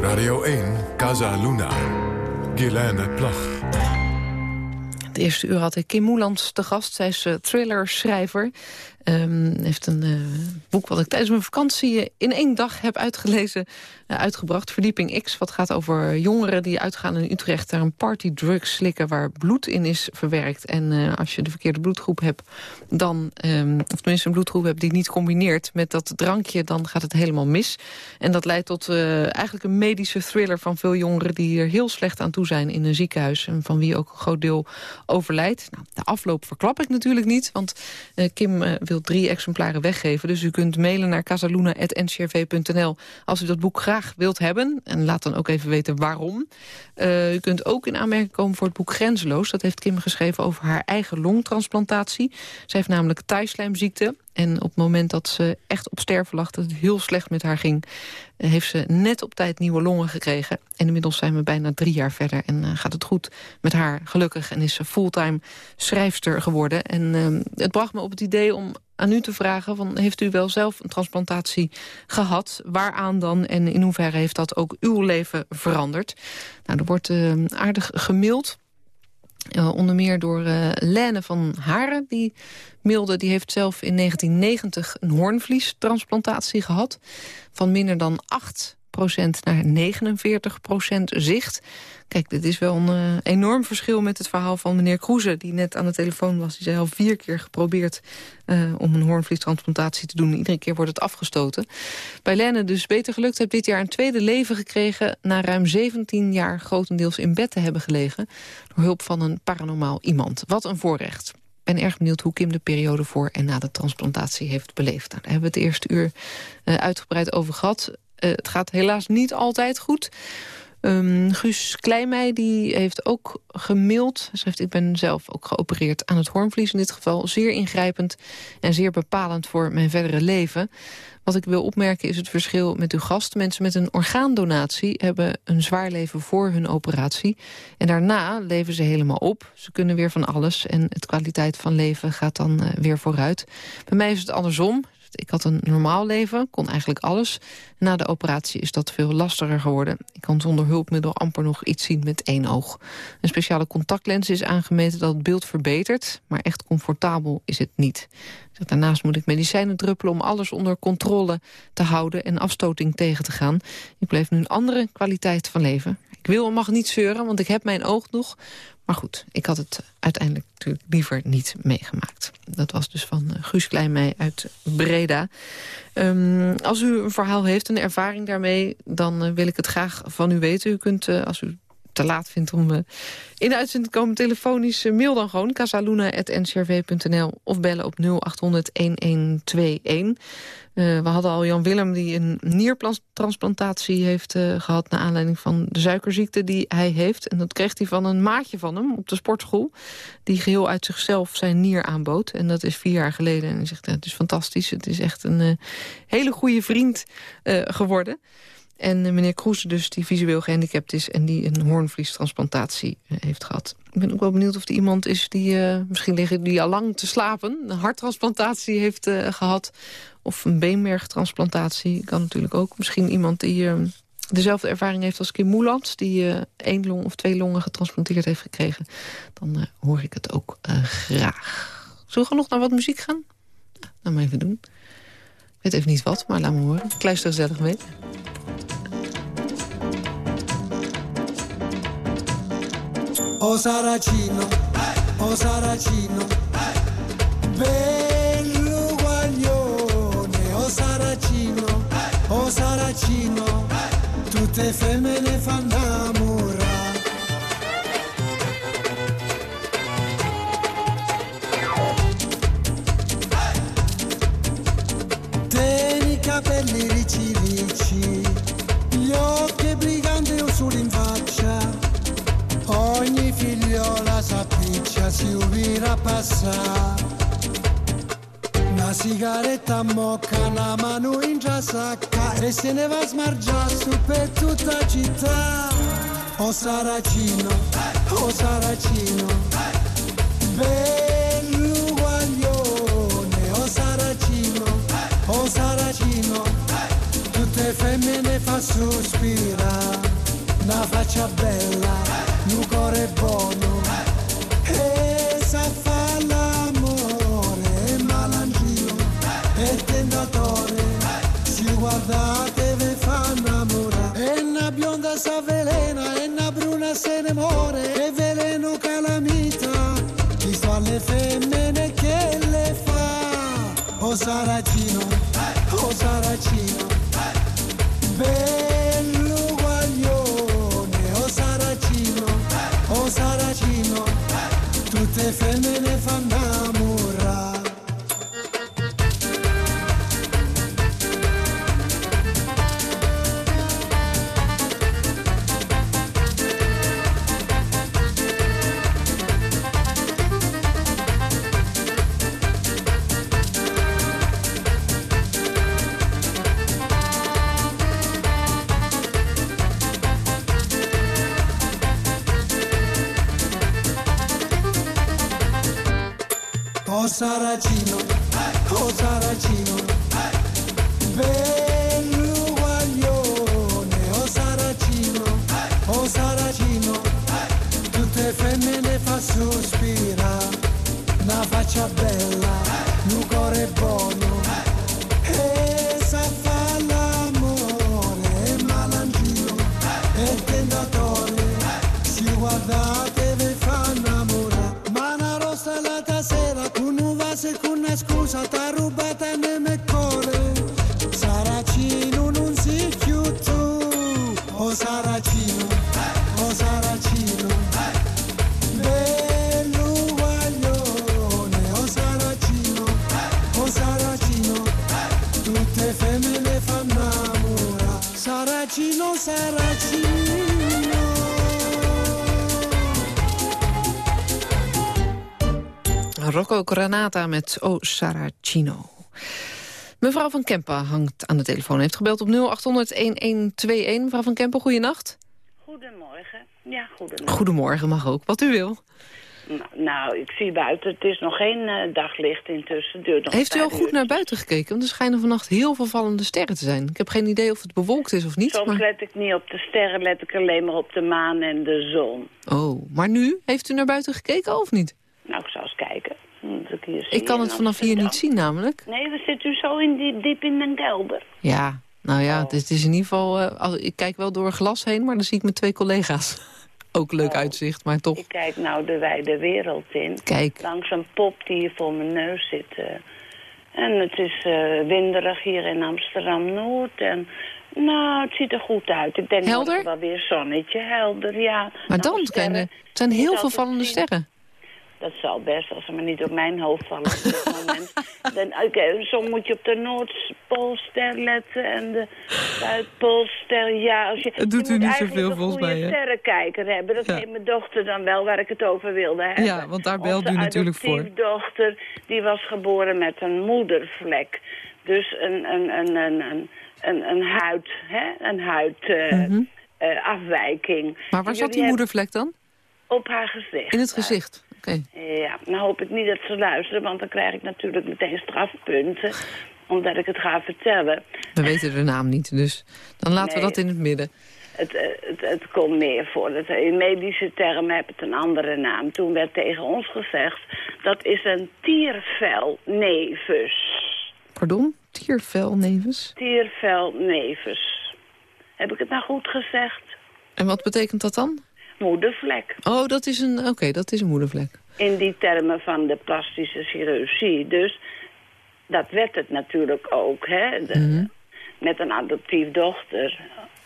Radio 1, Casa Luna. Guilaine Plag. Het eerste uur had ik Kim Moelands te gast. Zij is uh, thrillerschrijver. Um, heeft een uh, boek wat ik tijdens mijn vakantie in één dag heb uitgelezen, uh, uitgebracht. Verdieping X, wat gaat over jongeren die uitgaan in Utrecht... daar een partydrug slikken waar bloed in is verwerkt. En als je de verkeerde bloedgroep hebt, dan... Um, of tenminste een bloedgroep hebt die niet combineert met dat drankje... dan gaat het helemaal mis. En dat leidt tot eigenlijk een medische thriller van veel jongeren... die er heel slecht aan toe zijn in een ziekenhuis... en van wie ook een groot deel overlijdt. Nou, de afloop verklap ik natuurlijk niet, want Kim wil drie exemplaren weggeven. Dus u kunt mailen naar casaluna.ncrv.nl als u dat boek graag wilt hebben. En laat dan ook even weten waarom. Uh, u kunt ook in aanmerking komen voor het boek Grenzeloos. Dat heeft Kim geschreven over haar eigen longtransplantatie. Zij heeft namelijk thaislijmziekte. En op het moment dat ze echt op sterven lag, dat het heel slecht met haar ging... heeft ze net op tijd nieuwe longen gekregen. En inmiddels zijn we bijna drie jaar verder en uh, gaat het goed met haar gelukkig. En is ze fulltime schrijfster geworden. En het bracht me op het idee om aan u te vragen... Van, heeft u wel zelf een transplantatie gehad? Waaraan dan? En in hoeverre heeft dat ook uw leven veranderd? Nou, er wordt uh, aardig gemaild... Uh, onder meer door uh, Lene van Haren. Die mailde, die heeft zelf in 1990 een hoornvliestransplantatie gehad. Van minder dan 8% naar 49% zicht. Kijk, dit is wel een uh, enorm verschil met het verhaal van meneer Kroeze... die net aan de telefoon was. Die zei al vier keer geprobeerd uh, om een hoornvliestransplantatie te doen. Iedere keer wordt het afgestoten. Bij Lenne dus beter gelukt. Heb dit jaar een tweede leven gekregen... na ruim 17 jaar grotendeels in bed te hebben gelegen... door hulp van een paranormaal iemand. Wat een voorrecht. Ben erg benieuwd hoe Kim de periode voor en na de transplantatie heeft beleefd. Nou, daar hebben we het eerste uur uh, uitgebreid over gehad. Het gaat helaas niet altijd goed. Um, Guus Kleimij die heeft ook gemaild. Schrijft, ik ben zelf ook geopereerd aan het hoornvlies in dit geval. Zeer ingrijpend en zeer bepalend voor mijn verdere leven. Wat ik wil opmerken is het verschil met uw gast. Mensen met een orgaandonatie hebben een zwaar leven voor hun operatie. En daarna leven ze helemaal op. Ze kunnen weer van alles en het kwaliteit van leven gaat dan uh, weer vooruit. Bij mij is het andersom. Ik had een normaal leven, kon eigenlijk alles. Na de operatie is dat veel lastiger geworden. Ik kan zonder hulpmiddel amper nog iets zien met één oog. Een speciale contactlens is aangemeten dat het beeld verbetert... maar echt comfortabel is het niet. Daarnaast moet ik medicijnen druppelen om alles onder controle te houden... en afstoting tegen te gaan. Ik bleef nu een andere kwaliteit van leven. Ik wil en mag niet zeuren, want ik heb mijn oog nog... Maar goed, ik had het uiteindelijk natuurlijk liever niet meegemaakt. Dat was dus van uh, Guus Kleinmei uit Breda. Um, als u een verhaal heeft, een ervaring daarmee... dan uh, wil ik het graag van u weten. U kunt, uh, als u te laat vindt om uh, in de uitzending te komen telefonisch... Uh, mail dan gewoon casaluna.ncrv.nl of bellen op 0800-1121. Uh, we hadden al Jan Willem die een niertransplantatie heeft gehad... naar aanleiding van de suikerziekte die hij heeft. En dat kreeg hij van een maatje van hem op de sportschool... die geheel uit zichzelf zijn nier aanbood. En dat is vier jaar geleden. En hij zegt, het is fantastisch. Het is echt een hele goede vriend geworden. En meneer Kroes dus, die visueel gehandicapt is... en die een hoornvliestransplantatie heeft gehad. Ik ben ook wel benieuwd of er iemand is die... Uh, misschien liggen die al lang te slapen... een harttransplantatie heeft gehad... of een beenmergtransplantatie kan natuurlijk ook. Misschien iemand die uh, dezelfde ervaring heeft als Kim Moelands... die één long of twee longen getransplanteerd heeft gekregen. Dan hoor ik het ook graag. Zullen we nog naar wat muziek gaan? Laat maar even doen. Weet even niet wat, maar laat me horen. Ik luister gezellig mee. O Saracino, o Saracino, bello guaglione, o Saracino, o Saracino, tutte femmine fanno innamorare. Capelli ricci ricci, gli occhi briganti o solo in faccia, ogni figliola s'appiccia, si ubira passare. Una sigaretta mocca, una mano in già e se ne va a smargiare su per tutta città. O Saracino, o Saracino, bello Saracino, tutte femmine fa sospirare, una faccia bella, un cuore buono, e sa fa l'amore, e malangino, e tentatore, si guardate ve fa innamorare, e una bionda sa velena, e una bruna se ne muore, e veleno calamita, chi sto alle femmine che le fa, o Saracino, met O Saracino. Mevrouw van Kempen hangt aan de telefoon. Heeft gebeld op 0800-1121. Mevrouw van Kempen, goeienacht. Goedemorgen. Ja, goedemorgen. Goedemorgen, mag ook. Wat u wil. Nou, nou, ik zie buiten. Het is nog geen eh, daglicht intussen. Duurt nog Heeft u al goed uur. naar buiten gekeken? Want er schijnen vannacht heel veel vallende sterren te zijn. Ik heb geen idee of het bewolkt is of niet. Soms Maar... let ik niet op de sterren, let ik alleen maar op de maan en de zon. Oh, maar nu? Heeft u naar buiten gekeken of niet? Nou, ik zal eens kijken. Ik, hier zie Ik kan het vanaf hier niet zien namelijk. Nee, we zitten u zo in die, diep in den kelder. Ja, nou ja, Oh. het is, het is in ieder geval... eh, als, ik kijk wel door een glas heen, maar dan zie ik mijn twee collega's. Ook leuk Oh. uitzicht, maar toch. Ik kijk nou de wijde wereld in. Kijk, Langs een pop die hier voor mijn neus zit. eh. En het is eh, winderig hier in Amsterdam-Noord. En nou, het ziet er goed uit. Ik denk Helder? wel weer zonnetje, helder, ja. maar Nou, dan sterren, zijn er, het zijn heel veel vallende zien. sterren. Dat zal best, als ze maar niet op mijn hoofd vallen op dit moment. Dan, oké, zo moet je op de Noordpoolster letten en de Zuidpoolster. Ja, als je, Het doet je u moet niet zoveel, volgens mij, hè? sterrenkijker hebben. Dat Ja. heeft mijn dochter dan wel, waar ik het over wilde hebben. Ja, want daar belt u natuurlijk voor. adoptiefdochter, die was geboren met een moedervlek. Dus een, een, een, een, een, een, een huid, hè? Een huidafwijking. afwijking. Mhm. Maar waar En zat die moedervlek dan? Op haar gezicht. In het gezicht. Ja, nou hoop ik niet dat ze luisteren, want dan krijg ik natuurlijk meteen strafpunten. Omdat ik het ga vertellen. We weten de naam niet, dus dan laten we dat in het midden. Het, eh, het, het komt meer voor. Het, in medische termen heb het een andere naam. Toen werd tegen ons gezegd, dat is een tiervelnevus. Pardon? Tiervelnevus? Tiervelnevus. Heb ik het nou goed gezegd? En wat betekent dat dan? Moedervlek. Oh, dat is een, oké, dat is een moedervlek. In die termen van de plastische chirurgie. Dus dat werd het natuurlijk ook. Hè? De- Mhm. Met een adoptief dochter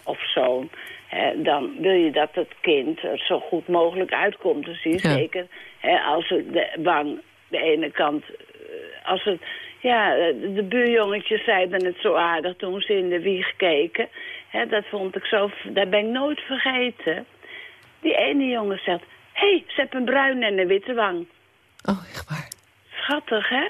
of zoon. Hè, dan wil je dat het kind er zo goed mogelijk uitkomt te zien. Ja. Zeker hè, als het de wang de ene kant... eh, Als het, ja, de buurjongetjes zeiden het zo aardig toen ze in de wieg keken. Hè, dat vond ik zo... Dat ben ik nooit vergeten. Die ene jongen zegt... Hé, hey, ze heeft een bruine en een witte wang. Oh, echt waar. Schattig, hè?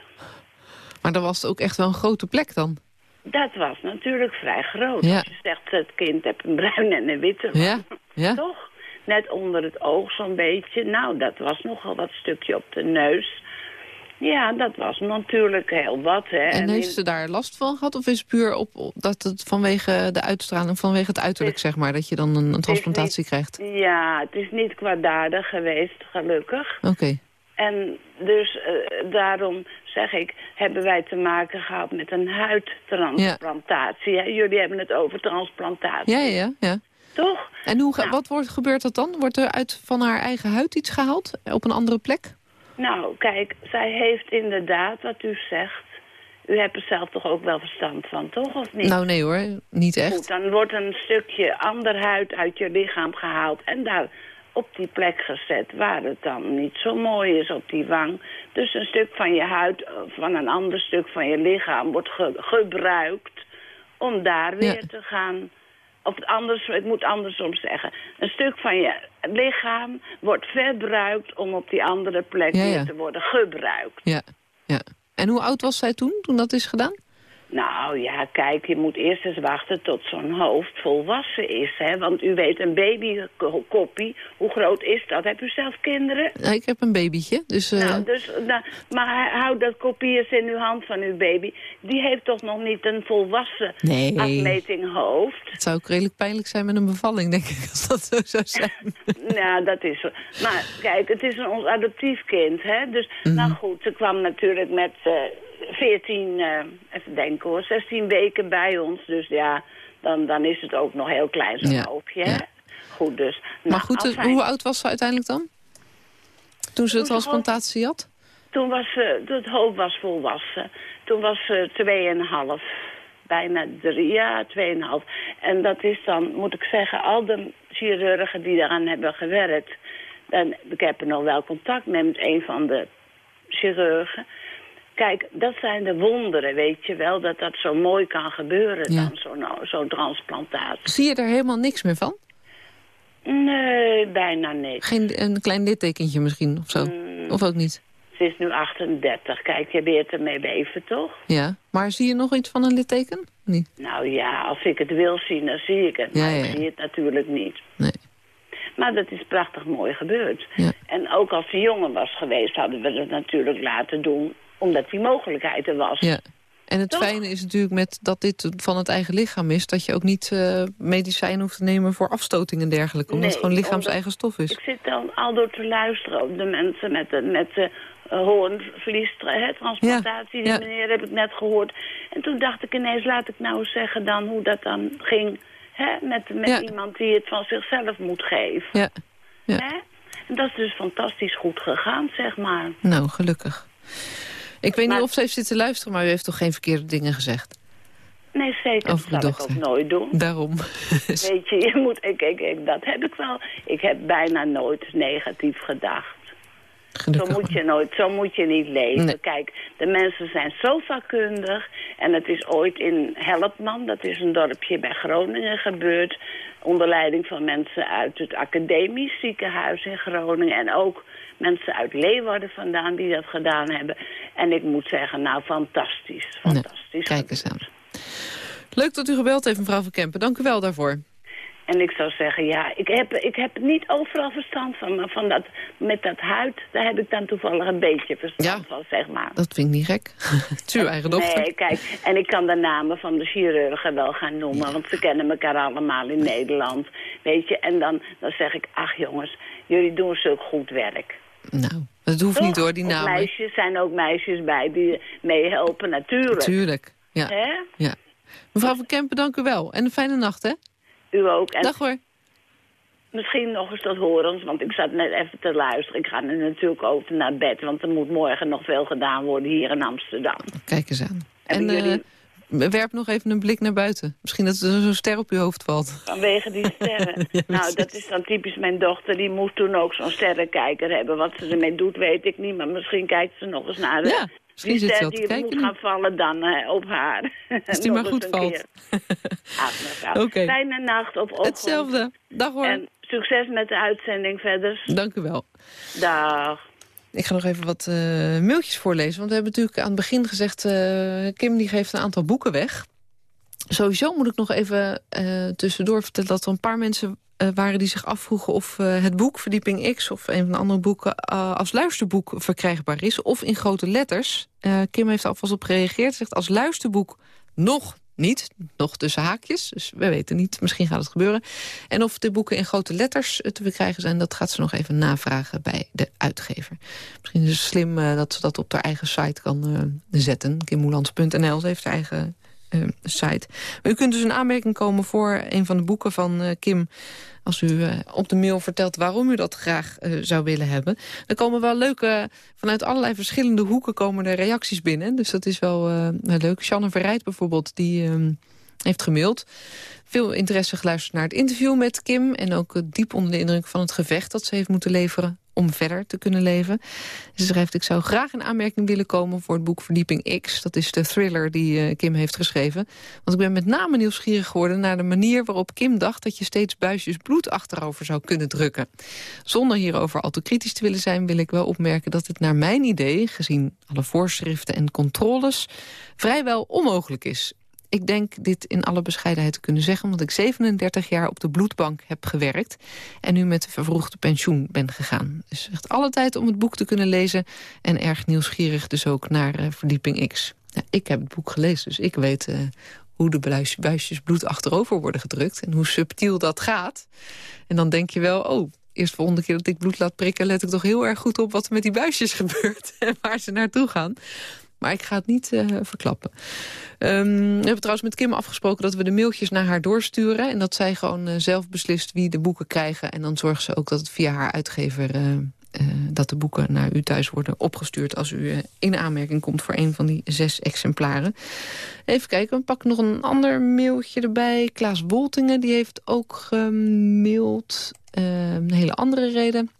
Maar dan was het ook echt wel een grote plek dan. Dat was natuurlijk vrij groot. Ja. Als je zegt, het kind heeft een bruin en een witte wang. Ja, ja. Toch? Net onder het oog zo'n beetje. Nou, dat was nogal wat stukje op de neus. Ja, dat was natuurlijk heel wat, hè. En heeft ze daar last van gehad? Of is het puur op, op- dat het vanwege de uitstraling, vanwege het uiterlijk, zeg maar, dat je dan een, een transplantatie krijgt? Ja, het is niet kwaadaardig geweest, gelukkig. Oké. En dus eh, daarom zeg ik, hebben wij te maken gehad met een huidtransplantatie. Jullie hebben het over transplantatie, Ja, ja, ja, toch? En hoe, Nou. wat wordt, gebeurt dat dan? Wordt er uit van haar eigen huid iets gehaald? Op een andere plek? Nou, kijk, zij heeft inderdaad wat u zegt. U hebt er zelf toch ook wel verstand van, toch? Of niet? Nou, nee hoor, niet echt. Goed, dan wordt een stukje ander huid uit je lichaam gehaald... en daar op die plek gezet waar het dan niet zo mooi is op die wang. Dus een stuk van je huid, van een ander stuk van je lichaam... wordt ge- gebruikt om daar weer Ja. te gaan... Of anders, ik moet andersom zeggen. Een stuk van je lichaam wordt verbruikt om op die andere plek Ja, ja. weer te worden gebruikt. Ja, ja. En hoe oud was zij toen, toen dat is gedaan? Nou ja, kijk, je moet eerst eens wachten tot zo'n hoofd volwassen is. Hè? Want u weet, een babykoppie, hoe groot is dat? Heb u zelf kinderen? Nou, ik heb een babytje, dus... eh, Nou, dus, nou, maar houd dat kopie eens in uw hand van uw baby. Die heeft toch nog niet een volwassen Nee. afmeting hoofd? Het zou ook redelijk pijnlijk zijn met een bevalling, denk ik, als dat zo zou zijn. nou, dat is zo. Maar kijk, het is een ons adoptief kind, hè? Dus, Mhm. nou goed, ze kwam natuurlijk met eh 14, eh, even denken hoor, 16 weken bij ons. Dus ja, dan, dan is het ook nog heel klein, zo'n Ja, hoofdje, ja. Goed, dus. Maar Nou, goed, afijn. hoe oud was ze uiteindelijk dan? Toen ze de transplantatie had? Toen was ze, het hoofd was volwassen. Toen was ze tweeënhalf. Bijna drie, ja, tweeënhalf. En dat is dan, moet ik zeggen, al de chirurgen die daaraan hebben gewerkt. En ik heb er nog wel contact mee met een van de chirurgen. Kijk, dat zijn de wonderen, weet je wel, dat dat zo mooi kan gebeuren Ja. dan, zo'n zo'n transplantatie. Zie je er helemaal niks meer van? Nee, bijna niet. Geen een klein littekentje misschien, of zo? Mm. Of ook niet? Ze is nu 38. Kijk, je leert ermee leven, toch? Ja. Maar zie je nog iets van een litteken? Niet? Nou ja, als ik het wil zien, dan zie ik het. Maar ja, ik ja. zie het natuurlijk niet. Nee. Maar dat is prachtig mooi gebeurd. Ja. En ook als ze jonger was geweest, hadden we het natuurlijk laten doen... omdat die mogelijkheid er was. Ja. En het Toch? fijne is natuurlijk met dat dit van het eigen lichaam is... dat je ook niet eh medicijnen hoeft te nemen voor afstoting en dergelijke. Omdat Nee, het gewoon lichaams eigen stof is. Ik zit dan al door te luisteren op de mensen met de, met de uh, hoornvliestransplantatie. Ja, Die ja. meneer heb ik net gehoord. En toen dacht ik ineens, laat ik nou eens zeggen dan hoe dat dan ging... Hè, met, met Ja. iemand die het van zichzelf moet geven. Ja. Ja. Hè? En dat is dus fantastisch goed gegaan, zeg maar. Nou, gelukkig. Ik weet Maar- niet of ze heeft zitten luisteren, maar u heeft toch geen verkeerde dingen gezegd? Nee, zeker. Over dat zal ik ook nooit doen. Daarom. Weet je, je moet, ik, ik, ik, dat heb ik wel. Ik heb bijna nooit negatief gedacht. Zo moet je nooit, zo moet je niet leven. Nee. Kijk, de mensen zijn zo vakkundig. En het is ooit in Helpman, dat is een dorpje bij Groningen gebeurd. Onder leiding van mensen uit het academisch ziekenhuis in Groningen. En ook mensen uit Leeuwarden vandaan die dat gedaan hebben. En ik moet zeggen, nou, fantastisch. Fantastisch. kijk eens aan. Leuk dat u gebeld heeft, mevrouw Van Kempen. Dank u wel daarvoor. En ik zou zeggen, ja, ik heb, ik heb niet overal verstand van. Maar van dat, met dat huid, daar heb ik dan toevallig een beetje verstand Ja. van, zeg maar. Dat vind ik niet gek. het is uw eigen dochter. Nee, kijk, en ik kan de namen van de chirurgen wel gaan noemen, want ze kennen elkaar allemaal in Nederland. Weet je, en dan, dan zeg ik, ach jongens, jullie doen zulk goed werk. Nou, dat hoeft niet hoor, die namen. meisjes zijn ook meisjes bij die meehelpen, natuurlijk. Tuurlijk. Ja. Ja. Mevrouw van Kempen, dank u wel. En een fijne nacht, hè? U ook. En Dag hoor. misschien nog eens tot horens, want ik zat net even te luisteren. Ik ga nu natuurlijk over naar bed, want er moet morgen nog veel gedaan worden hier in Amsterdam. Kijk eens aan. Hebben En jullie- eh, werp nog even een blik naar buiten. Misschien dat er zo'n ster op uw hoofd valt. Vanwege die sterren. Ja, nou, dat is dan typisch mijn dochter. Die moest toen ook zo'n sterrenkijker hebben. Wat ze ermee doet, weet ik niet. Maar misschien kijkt ze nog eens naar de... Ja, misschien die ster die kijken moet gaan vallen dan eh, op haar. Als die maar goed valt. Oké. Fijne nacht op ochtend. Hetzelfde. Dag hoor. En succes met de uitzending verder. Dank u wel. Dag. Ik ga nog even wat eh, mailtjes voorlezen. Want we hebben natuurlijk aan het begin gezegd... eh, Kim die geeft een aantal boeken weg. Sowieso moet ik nog even eh, tussendoor vertellen... dat er een paar mensen waren die zich afvroegen... of eh, het boek Verdieping X of een van de andere boeken... eh, als luisterboek verkrijgbaar is. Of in grote letters. Eh, Kim heeft alvast op gereageerd. Zegt als luisterboek nog niet. Nog tussen haakjes. Dus we weten niet. Misschien gaat het gebeuren. En of de boeken in grote letters eh, te verkrijgen zijn... dat gaat ze nog even navragen bij de uitgever. Misschien is het slim eh, dat ze dat op haar eigen site kan eh, zetten. Kimmoelands.nl, ze heeft haar eigen eh, site. Maar u kunt dus in aanmerking komen voor een van de boeken van eh, Kim... als u eh, op de mail vertelt waarom u dat graag eh, zou willen hebben. Er komen wel leuke, vanuit allerlei verschillende hoeken komen er reacties binnen. Dus dat is wel leuk. Sjanne Verrijd bijvoorbeeld, die... eh, heeft gemaild. Veel interesse geluisterd naar het interview met Kim... en ook diep onder de indruk van het gevecht dat ze heeft moeten leveren... om verder te kunnen leven. Ze schrijft, ik zou graag in aanmerking willen komen... voor het boek Verdieping X. Dat is de thriller die eh, Kim heeft geschreven. Want ik ben met name nieuwsgierig geworden... naar de manier waarop Kim dacht... dat je steeds buisjes bloed achterover zou kunnen drukken. Zonder hierover al te kritisch te willen zijn... wil ik wel opmerken dat het naar mijn idee... gezien alle voorschriften en controles... vrijwel onmogelijk is ik denk dit in alle bescheidenheid te kunnen zeggen... omdat ik 37 jaar op de bloedbank heb gewerkt... en nu met vervroegde pensioen ben gegaan. Dus echt alle tijd om het boek te kunnen lezen... en erg nieuwsgierig dus ook naar eh, Verdieping X. Ja, ik heb het boek gelezen, dus ik weet... eh, hoe de buis- buisjes bloed achterover worden gedrukt... en hoe subtiel dat gaat. En dan denk je wel, oh, eerst volgende keer dat ik bloed laat prikken... let ik toch heel erg goed op wat er met die buisjes gebeurt... en waar ze naartoe gaan. Maar ik ga het niet eh, verklappen. Ehm, we hebben trouwens met Kim afgesproken dat we de mailtjes naar haar doorsturen. En dat zij gewoon eh, zelf beslist wie de boeken krijgen. En dan zorgt ze ook dat het via haar uitgever... eh, dat de boeken naar u thuis worden opgestuurd... als u in aanmerking komt voor een van die zes exemplaren. Even kijken, we pakken nog een ander mailtje erbij. Klaas Woltingen die heeft ook gemaild. Eh, een hele andere reden.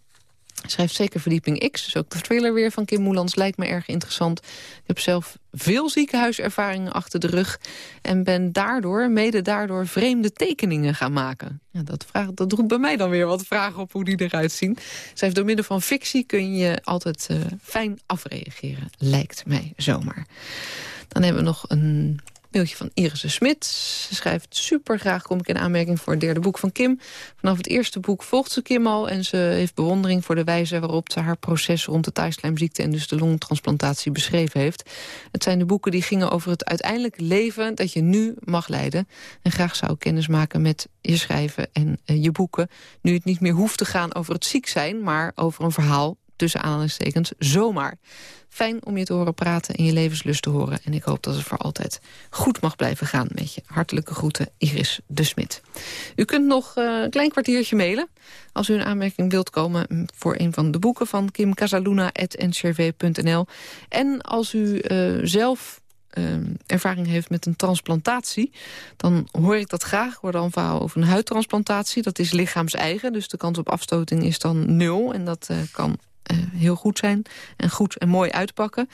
Schrijft zeker Verdieping X, dus ook de thriller weer van Kim Moelans lijkt me erg interessant. Ik heb zelf veel ziekenhuiservaringen achter de rug... en ben daardoor, mede daardoor, vreemde tekeningen gaan maken. Ja, dat, dat roept bij mij dan weer wat vragen op hoe die eruit zien. Zij heeft door middel van fictie kun je altijd uh, fijn afreageren, lijkt mij zomaar. Dan hebben we nog een mailtje van Iris de Smit. Ze schrijft, super graag kom ik in aanmerking voor het derde boek van Kim. Vanaf het eerste boek volgt ze Kim al... en ze heeft bewondering voor de wijze waarop ze haar proces... rond de taaislijmziekte en dus de longtransplantatie beschreven heeft. Het zijn de boeken die gingen over het uiteindelijke leven... dat je nu mag leiden. En graag zou ik kennis maken met je schrijven en uh, je boeken. Nu het niet meer hoeft te gaan over het ziek zijn... maar over een verhaal tussen aanhalingstekens, zomaar. Fijn om je te horen praten en je levenslust te horen. En ik hoop dat het voor altijd goed mag blijven gaan met je. Hartelijke groeten, Iris de Smit. U kunt nog uh, een klein kwartiertje mailen... als u een aanmerking wilt komen voor een van de boeken van Kim Casaluna.ncrv.nl. En als u uh, zelf uh, ervaring heeft met een transplantatie... dan hoor ik dat graag. Ik hoor verhaal over een huidtransplantatie. Dat is lichaams-eigen, dus de kans op afstoting is dan nul. En dat uh, kan heel goed zijn en goed en mooi uitpakken.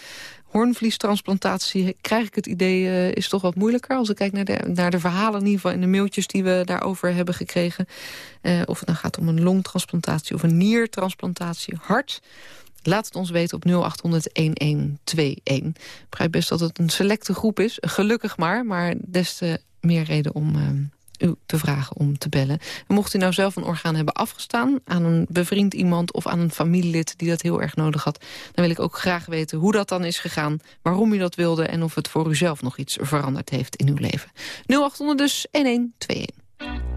Hoornvliestransplantatie krijg ik het idee uh, is toch wat moeilijker. Als ik kijk naar de, naar de verhalen in ieder geval in de mailtjes die we daarover hebben gekregen. Uh, of het dan gaat om een longtransplantatie of een niertransplantatie. Hart. Laat het ons weten op 0800-1121. Ik begrijp best dat het een selecte groep is. Gelukkig maar, maar des te meer reden om u te vragen om te bellen. En mocht u nou zelf een orgaan hebben afgestaan... aan een bevriend iemand of aan een familielid die dat heel erg nodig had... dan wil ik ook graag weten hoe dat dan is gegaan... waarom u dat wilde en of het voor u zelf nog iets veranderd heeft in uw leven. 0800 dus 1121.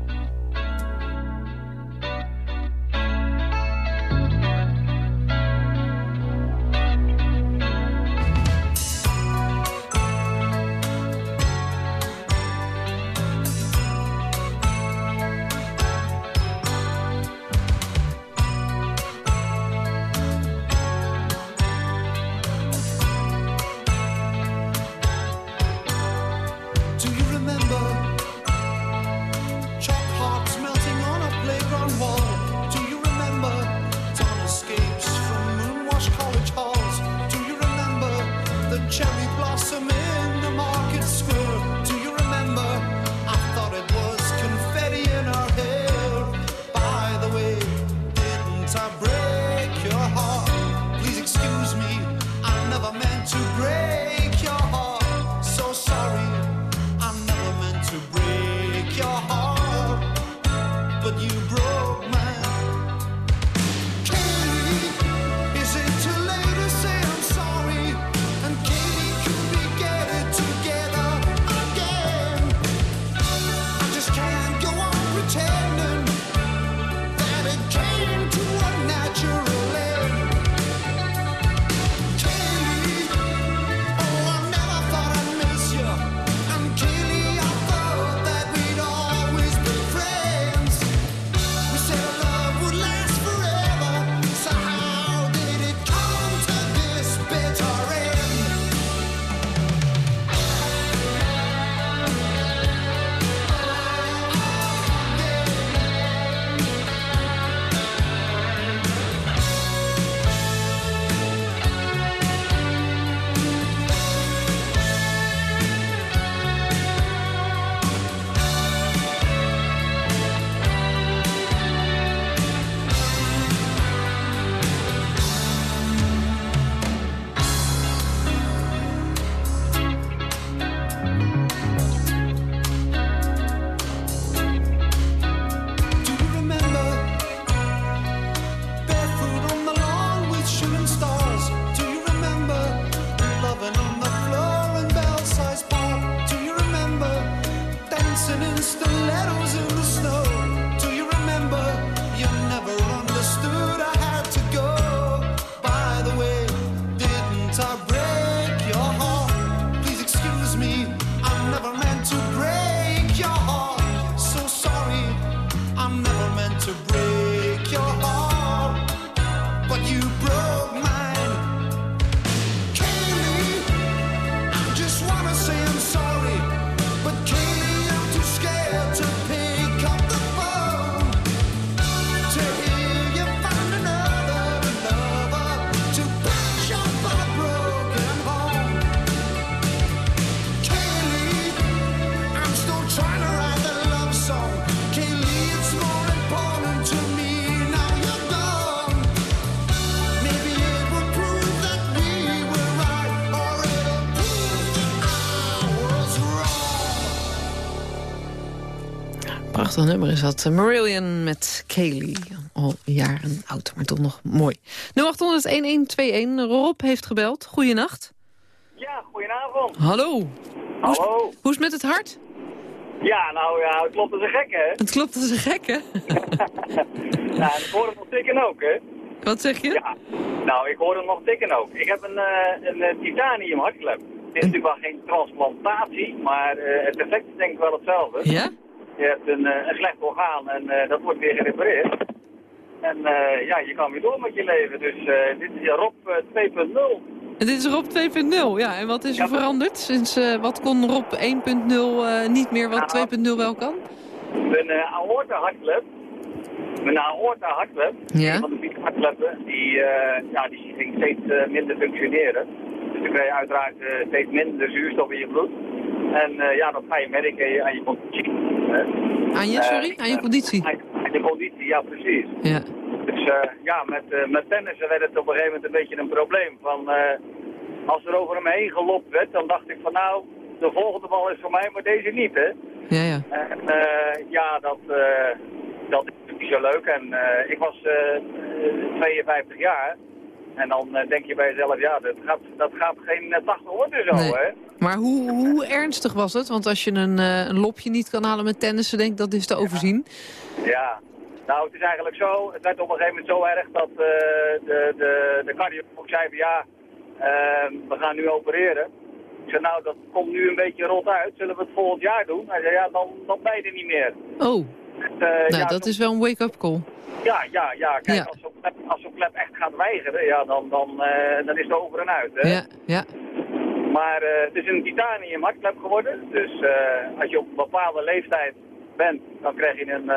Prachtig nummer is dat. Marillion met Kaylee. Al jaren oud, maar toch nog mooi. 0800-1121. Rob heeft gebeld. Goeienacht. Ja, goedenavond. Hallo. Hoe is, Hallo. hoe is het met het hart? Ja, nou ja, het klopt als een gek, hè? Het klopt als een gek, hè? Ja, en ik hoor hem nog tikken ook, hè? Wat zeg je? Ja. Nou, ik hoor hem nog tikken ook. Ik heb een, eh, een eh, titanium hartklep. Het is natuurlijk wel geen transplantatie, maar eh, het effect is denk ik wel hetzelfde. Ja? Je hebt een, eh, een slecht orgaan en eh, dat wordt weer gerepareerd. En eh, ja, je kan weer door met je leven. Dus dit is Rob eh, 2.0. En dit is Rob 2.0, ja. En wat is er Ja. veranderd? Sinds wat kon Rob 1.0 eh, niet meer, wat 2.0 wel kan? Uh, aorta hartklep. Een aorta hartklep. Ja. Van de hartkleppen. Die, ja, die ging steeds minder functioneren. Dus dan krijg je uiteraard steeds minder zuurstof in je bloed. En ja, dat ga je merken aan je conditie. Hè. Aan je, Eh, sorry? Aan je conditie? Aan, aan je conditie, ja precies. Ja. Dus eh, ja, met, eh, met tennissen werd het op een gegeven moment een beetje een probleem. Van, eh, als er over hem heen gelopt werd, dan dacht ik van nou, de volgende bal is voor mij, maar deze niet, hè. Ja, ja. En eh, ja, dat, eh, dat is natuurlijk zo leuk. En eh, ik was eh, 52 jaar. En dan eh, denk je bij jezelf, ja, dat gaat, dat gaat geen eh, 80 worden zo, Nee. hè? Maar hoe, hoe ernstig was het? Want als je een, eh, een lopje niet kan halen met tennissen, denk ik dat is te overzien. Ja. Nou, het is eigenlijk zo, het werd op een gegeven moment zo erg dat eh, de, de, de cardioloog zei van ja, eh, we gaan nu opereren. Ik zei nou, dat komt nu een beetje rot uit, zullen we het volgend jaar doen? Hij zei ja, dan, dan ben je er niet meer. Oh, eh, nou, ja, dat is wel een wake-up call. Ja, ja, ja. Kijk, Ja. als zo'n klep, als zo'n klep echt gaat weigeren, ja, dan, dan, eh, dan is het over en uit. Hè? Ja, ja. Maar eh, het is een titanium hartklep geworden. Dus eh, als je op een bepaalde leeftijd bent, dan krijg je een,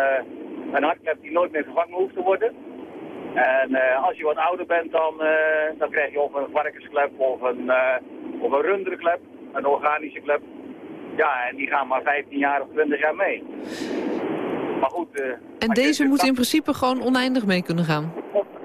een hartklep die nooit meer vervangen hoeft te worden. En als je wat ouder bent, dan, dan krijg je of een varkensklep of een, of een runderklep, een organische klep. Ja, en die gaan maar 15 jaar of 20 jaar mee. Maar goed... eh, En als deze moet in principe gewoon oneindig mee kunnen gaan.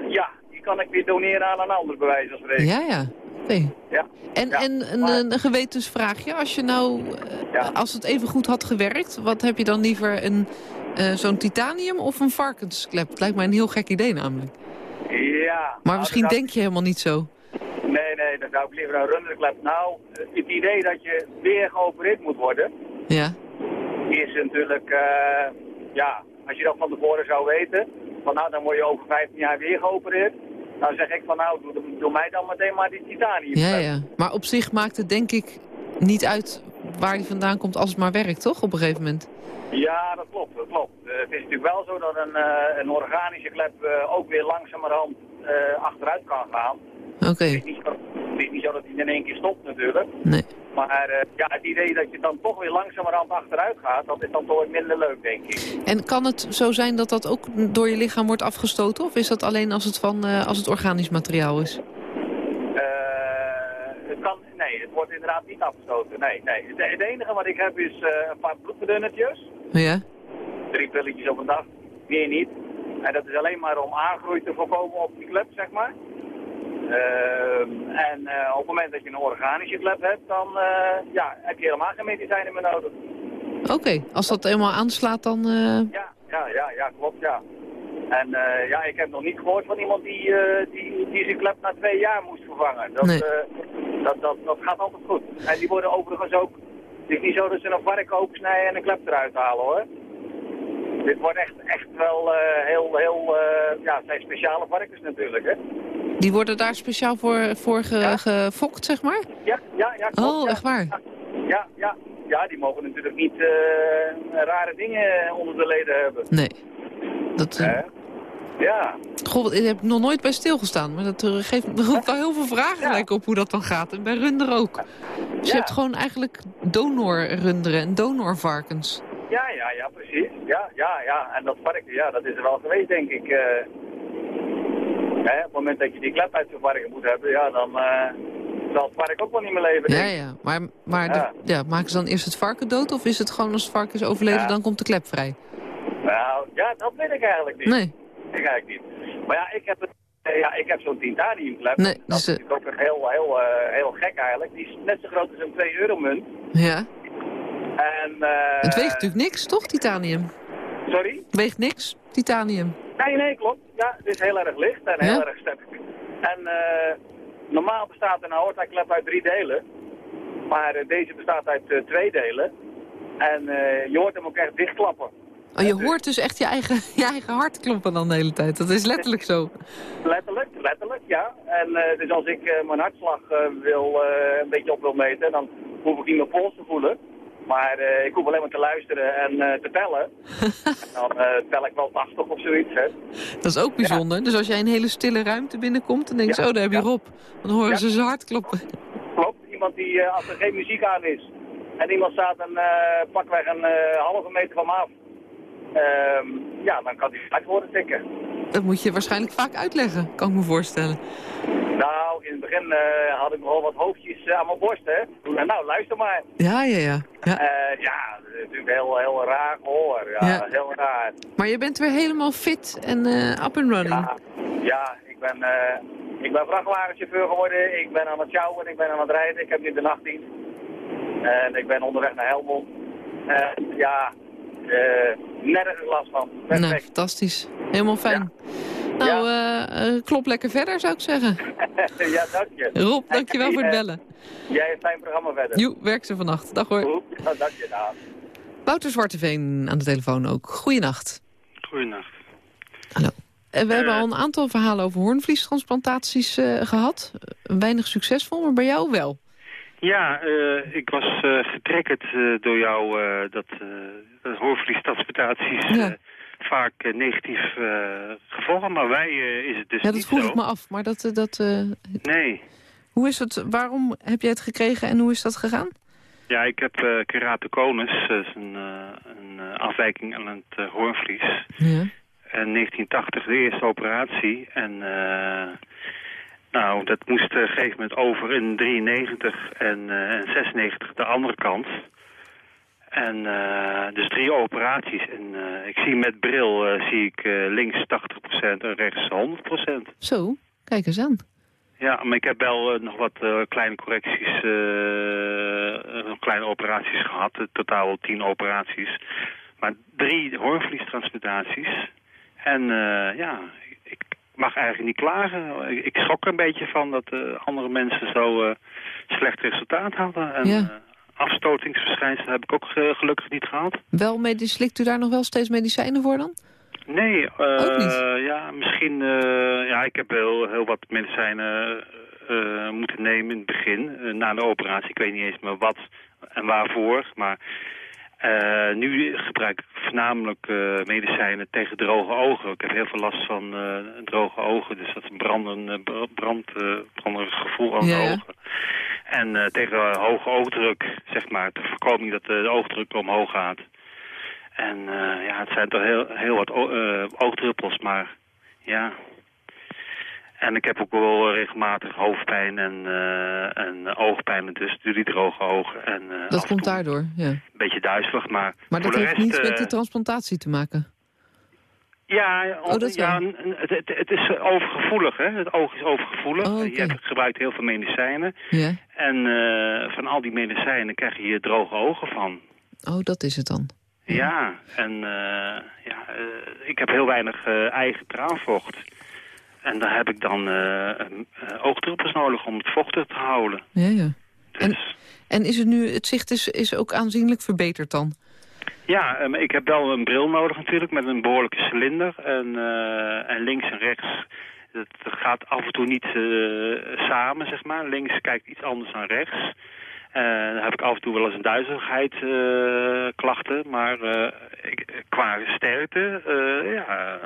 Ja, die kan ik weer doneren aan een ander, wijze van spreken. Ja, ja. Oké. Ja. En, Ja, en een, maar- een gewetensvraagje. Als je nou, eh, Ja. als het even goed had gewerkt, wat heb je dan liever? Een, eh, zo'n titanium of een varkensklep? Het lijkt mij een heel gek idee namelijk. Ja. Maar nou, misschien denk je helemaal niet zo. Nee, nee, dan zou ik liever een runderklep. Nou, het idee dat je weer geopereerd moet worden, Ja. is natuurlijk, ja, als je dat van tevoren zou weten, van nou, dan word je over 15 jaar weer geopereerd. Dan zeg ik van nou, doe, doe mij dan meteen maar die titanium. Ja, ja. Maar op zich maakt het denk ik niet uit waar die vandaan komt als het maar werkt, toch? Op een gegeven moment. Ja, dat klopt, dat klopt. Eh, het is natuurlijk wel zo dat een, eh, een organische klep eh, ook weer langzamerhand achteruit kan gaan. Oké. Het is niet zo- het is niet zo dat hij in één keer stopt natuurlijk. Nee. Maar eh, ja, het idee dat je dan toch weer langzamerhand achteruit gaat, dat is dan toch minder leuk, denk ik. En kan het zo zijn dat dat ook door je lichaam wordt afgestoten? Of is dat alleen als het, van, eh, als het organisch materiaal is? Eh, het kan, nee, het wordt inderdaad niet afgestoten. Nee, nee. Het, het enige wat ik heb is een paar bloedverdunnertjes. Ja? Drie pilletjes op een dag. Meer niet. En dat is alleen maar om aangroei te voorkomen op die klep, zeg maar. Ehm, en eh, op het moment dat je een organische klep hebt, dan eh, ja, heb je helemaal geen medicijnen meer nodig. Oké, als dat eenmaal aanslaat dan... eh, Ja, ja, ja, ja, klopt, ja. En ja, ik heb nog niet gehoord van iemand die, die, die zijn klep na twee jaar moest vervangen. Dat, Nee. dat, dat, dat gaat altijd goed. En die worden overigens ook... Het is niet zo dat ze een varken opensnijden en een klep eruit halen hoor. Dit wordt echt, echt wel heel, heel... ja, het zijn speciale varkens natuurlijk hè. Die worden daar speciaal voor, voor ge- Ja. gefokt, zeg maar? Ja, ja, ja. klopt, Oh, ja. echt waar? Ja, ja, ja, die mogen natuurlijk niet eh, rare dingen onder de leden hebben. Nee. Dat, Hè? Ja. goh, daar heb ik nog nooit bij stilgestaan. Maar dat eh, geeft, roept wel heel veel vragen Ja. gelijk op hoe dat dan gaat. En bij runder ook. Dus je hebt gewoon eigenlijk donorrunderen en donorvarkens. Ja, ja, ja, precies. Ja, ja, ja. En dat varken, ja, dat is er wel geweest, denk ik. Hè, op het moment dat je die klep uit zo'n varken moet hebben, ja, dan eh, zal het varken ook wel niet meer leven. Ja, ja. Maar, maar de- Ja. ja, maken ze dan eerst het varken dood? Of is het gewoon als het varken is overleden, Ja. dan komt de klep vrij? Nou, ja, dat weet ik eigenlijk niet. Nee. Ik eigenlijk niet. Maar ja, ik heb, het, eh, ja, ik heb zo'n titaniumklep. Nee, dat dus, is eh, natuurlijk ook een heel, heel, eh, heel gek eigenlijk. Die is net zo groot als een 2 euro munt. Ja. En, Het weegt natuurlijk niks, toch, titanium? Sorry? Het weegt niks, titanium. Nee, nee, klopt. Ja, het is heel erg licht en heel Ja? erg sterk. En eh, normaal bestaat een aorta-klep uit drie delen. Maar eh, deze bestaat uit eh, twee delen. En je hoort hem ook echt dichtklappen. Oh, je hoort dus echt je eigen, je eigen hart kloppen dan de hele tijd. Dat is letterlijk zo. Letterlijk, letterlijk, ja. En dus als ik mijn hartslag wil, een beetje op wil meten, dan hoef ik niet mijn pols te voelen. Maar eh, ik hoef alleen maar te luisteren en eh, te tellen. en dan eh, tel ik wel 80 of zoiets. Hè. Dat is ook bijzonder. Dus als jij in een hele stille ruimte binnenkomt, dan denk je, Ja, oh, daar heb je. Rob. Dan horen ze zijn hart kloppen. Klopt, iemand die, als er geen muziek aan is en iemand staat een pakweg een halve meter van me af, ehm, ja, dan kan hij hard worden tikken. Dat moet je waarschijnlijk vaak uitleggen, kan ik me voorstellen. In het begin eh, had ik nogal wat hoofdjes eh, aan mijn borst, hè. Toen, eh, nou, luister maar. Ja, ja, ja. ja. Eh, ja, dat is natuurlijk heel, heel raar gehoor. Ja, Ja. heel raar. Maar je bent weer helemaal fit en up and running. Ja, ja ik, ben, ik ben vrachtwagenchauffeur geworden. Ik ben aan het sjouwen, ik ben aan het rijden. Ik heb nu de nachtdienst. En ik ben onderweg naar Helmond. En ja, nergens last van. Nou, fantastisch. Helemaal fijn. Nou, eh, eh, klop lekker verder, zou ik zeggen. ja, dank je. Rob, dankjewel voor het bellen. Jij een fijn programma verder. Joe, werk ze vannacht. Dag hoor. Goed, ja, dank je. Dag. Wouter Zwarteveen aan de telefoon ook. Goeienacht. Goedenacht. Hallo. Eh, we hebben al een aantal verhalen over hoornvliestransplantaties eh, gehad. Eh, weinig succesvol, maar bij jou wel. Ja, eh, ik was eh getriggerd eh, door jou eh, dat, eh dat hoorvliestransplantaties Ja. Vaak eh, negatief eh gevolgen, maar wij eh, is het dus Ja, dat vroeg ik me af. Maar dat, dat, Nee. hoe is het, waarom heb jij het gekregen en hoe is dat gegaan? Ja, ik heb eh keratoconus, dat is een, een afwijking aan het hoornvlies. Ja. En 1980 de eerste operatie. En nou, dat moest op een gegeven moment over in 93 en, en 96 de andere kant. En eh, dus drie operaties. En eh, ik zie met bril eh, zie ik links 80% en rechts 100%. Zo, kijk eens aan. Ja, maar ik heb wel nog wat kleine correcties, kleine operaties gehad. Totaal tien operaties. Maar drie hoornvliestransplantaties. En ja, ik mag eigenlijk niet klagen. Ik, ik schrok er een beetje van dat andere mensen zo slecht resultaat hadden. En Ja. Afstotingsverschijnselen heb ik ook eh, gelukkig niet gehad. Wel medisch, slikt u daar nog wel steeds medicijnen voor dan? Nee, eh, ja, misschien, eh, ja, ik heb heel, heel wat medicijnen moeten nemen in het begin, na de operatie. Ik weet niet eens meer wat en waarvoor, maar eh, nu gebruik ik voornamelijk eh, medicijnen tegen droge ogen. Ik heb heel veel last van eh, droge ogen, dus dat is een branden, br- brand, branderig gevoel aan Ja, de ogen. En tegen hoge oogdruk, zeg maar, de voorkoming dat de, oogdruk omhoog gaat. En ja, het zijn toch heel, heel wat oogdruppels, maar ja. En ik heb ook wel regelmatig hoofdpijn en, eh, en oogpijn, dus die droge ogen. En, eh, Dat komt daardoor, ja. Een beetje duizelig, maar, Maar voor dat de heeft niets met eh, de transplantatie te maken. ja, Oh, dat ja het, het, het is overgevoelig, hè. Het oog is overgevoelig. Oh. Je hebt, gebruikt heel veel medicijnen. Ja. En eh, van al die medicijnen krijg je hier droge ogen van. Oh, dat is het dan. Ja, en eh, ja, eh, ik heb heel weinig eh, eigen traanvocht. En daar heb ik dan eh, eh, oogdruppels nodig om het vochtig te houden. Ja, ja. Dus En is het nu, het zicht is, is ook aanzienlijk verbeterd dan? ja, eh, maar ik heb wel een bril nodig natuurlijk met een behoorlijke cilinder. En, eh, en links en rechts, dat, dat gaat af en toe niet samen, zeg maar. Links kijkt iets anders dan rechts. Eh, dan heb ik af en toe wel eens een duizeligheid eh, klachten, maar eh, ik, qua sterkte, ja,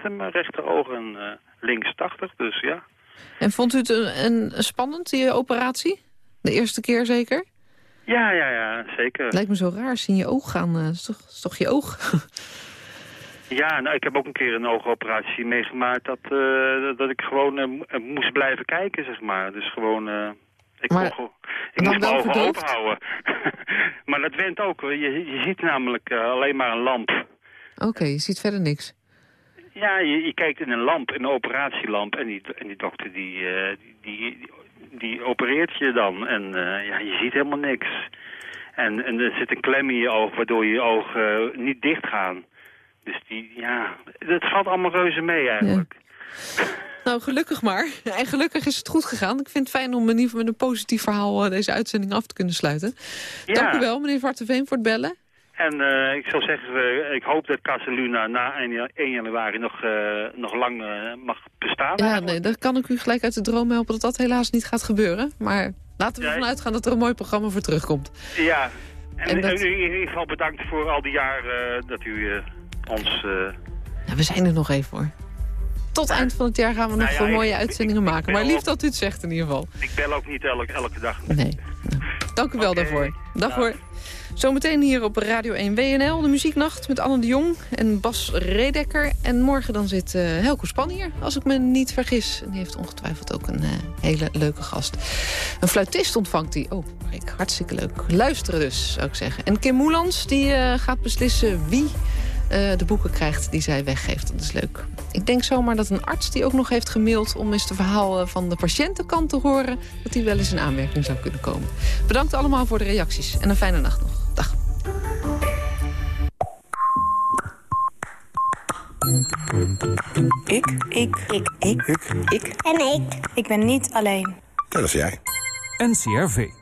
100% in mijn rechteroog en links 80, dus ja. En vond u het een, een spannend, die operatie? De eerste keer zeker? Ja, ja, ja, zeker. Lijkt me zo raar als je oog gaan. eh, is, toch, is toch je oog? Ja, nou, ik heb ook een keer een oogoperatie meegemaakt dat, dat ik gewoon mo- moest blijven kijken, zeg maar. Dus gewoon, ik, Maar mocht, ik moest mijn ogen open houden. maar dat went ook, je, je ziet namelijk eh, alleen maar een lamp. Oké, je ziet verder niks. Ja, je, je kijkt in een lamp, een operatielamp, en die, en die dokter die, eh, die, die, die opereert je dan. En eh, ja, je ziet helemaal niks. En, en er zit een klem in je oog, waardoor je ogen niet dicht gaan. Dus die, ja, het valt allemaal reuze mee eigenlijk. Nou, gelukkig maar. En gelukkig is het goed gegaan. Ik vind het fijn om in ieder geval met een positief verhaal eh, deze uitzending af te kunnen sluiten. Ja. Dank u wel, meneer Varteveen, voor het bellen. En eh, ik zou zeggen, eh, ik hoop dat Casaluna na 1, 1 januari nog, nog lang mag bestaan. Ja, nee, dan kan ik u gelijk uit de droom helpen dat dat helaas niet gaat gebeuren. Maar laten we Ja, ervan uitgaan dat er een mooi programma voor terugkomt. Ja, en, En dat- en u in ieder geval bedankt voor al die jaren dat u ons... Ja, we zijn er nog even hoor. Tot eind van het jaar gaan we nog Nou ja, veel ik- mooie ik- uitzendingen ik- ik maken. Maar lief dat u het zegt in ieder geval. ik bel ook niet elke, elke dag. Nee. Nou, dank u wel daarvoor. Dag hoor. Zometeen hier op Radio 1 WNL, de muzieknacht met Anne de Jong en Bas Redekker. En morgen dan zit Helco Span hier, als ik me niet vergis. En die heeft ongetwijfeld ook een eh, hele leuke gast. Een fluitist ontvangt hij. Oh, kijk, hartstikke leuk. Luisteren dus, zou ik zeggen. En Kim Moelans, die eh, gaat beslissen wie eh, de boeken krijgt die zij weggeeft. Dat is leuk. Ik denk zomaar dat een arts die ook nog heeft gemaild... om eens de verhaal eh, van de patiëntenkant te horen... dat die wel eens in aanmerking zou kunnen komen. Bedankt allemaal voor de reacties en een fijne nacht nog. Dag. Ik. Ik. Ik. Ik. Ik. Ik. En ik. Ik ben niet alleen. Dat is jij. NCRV.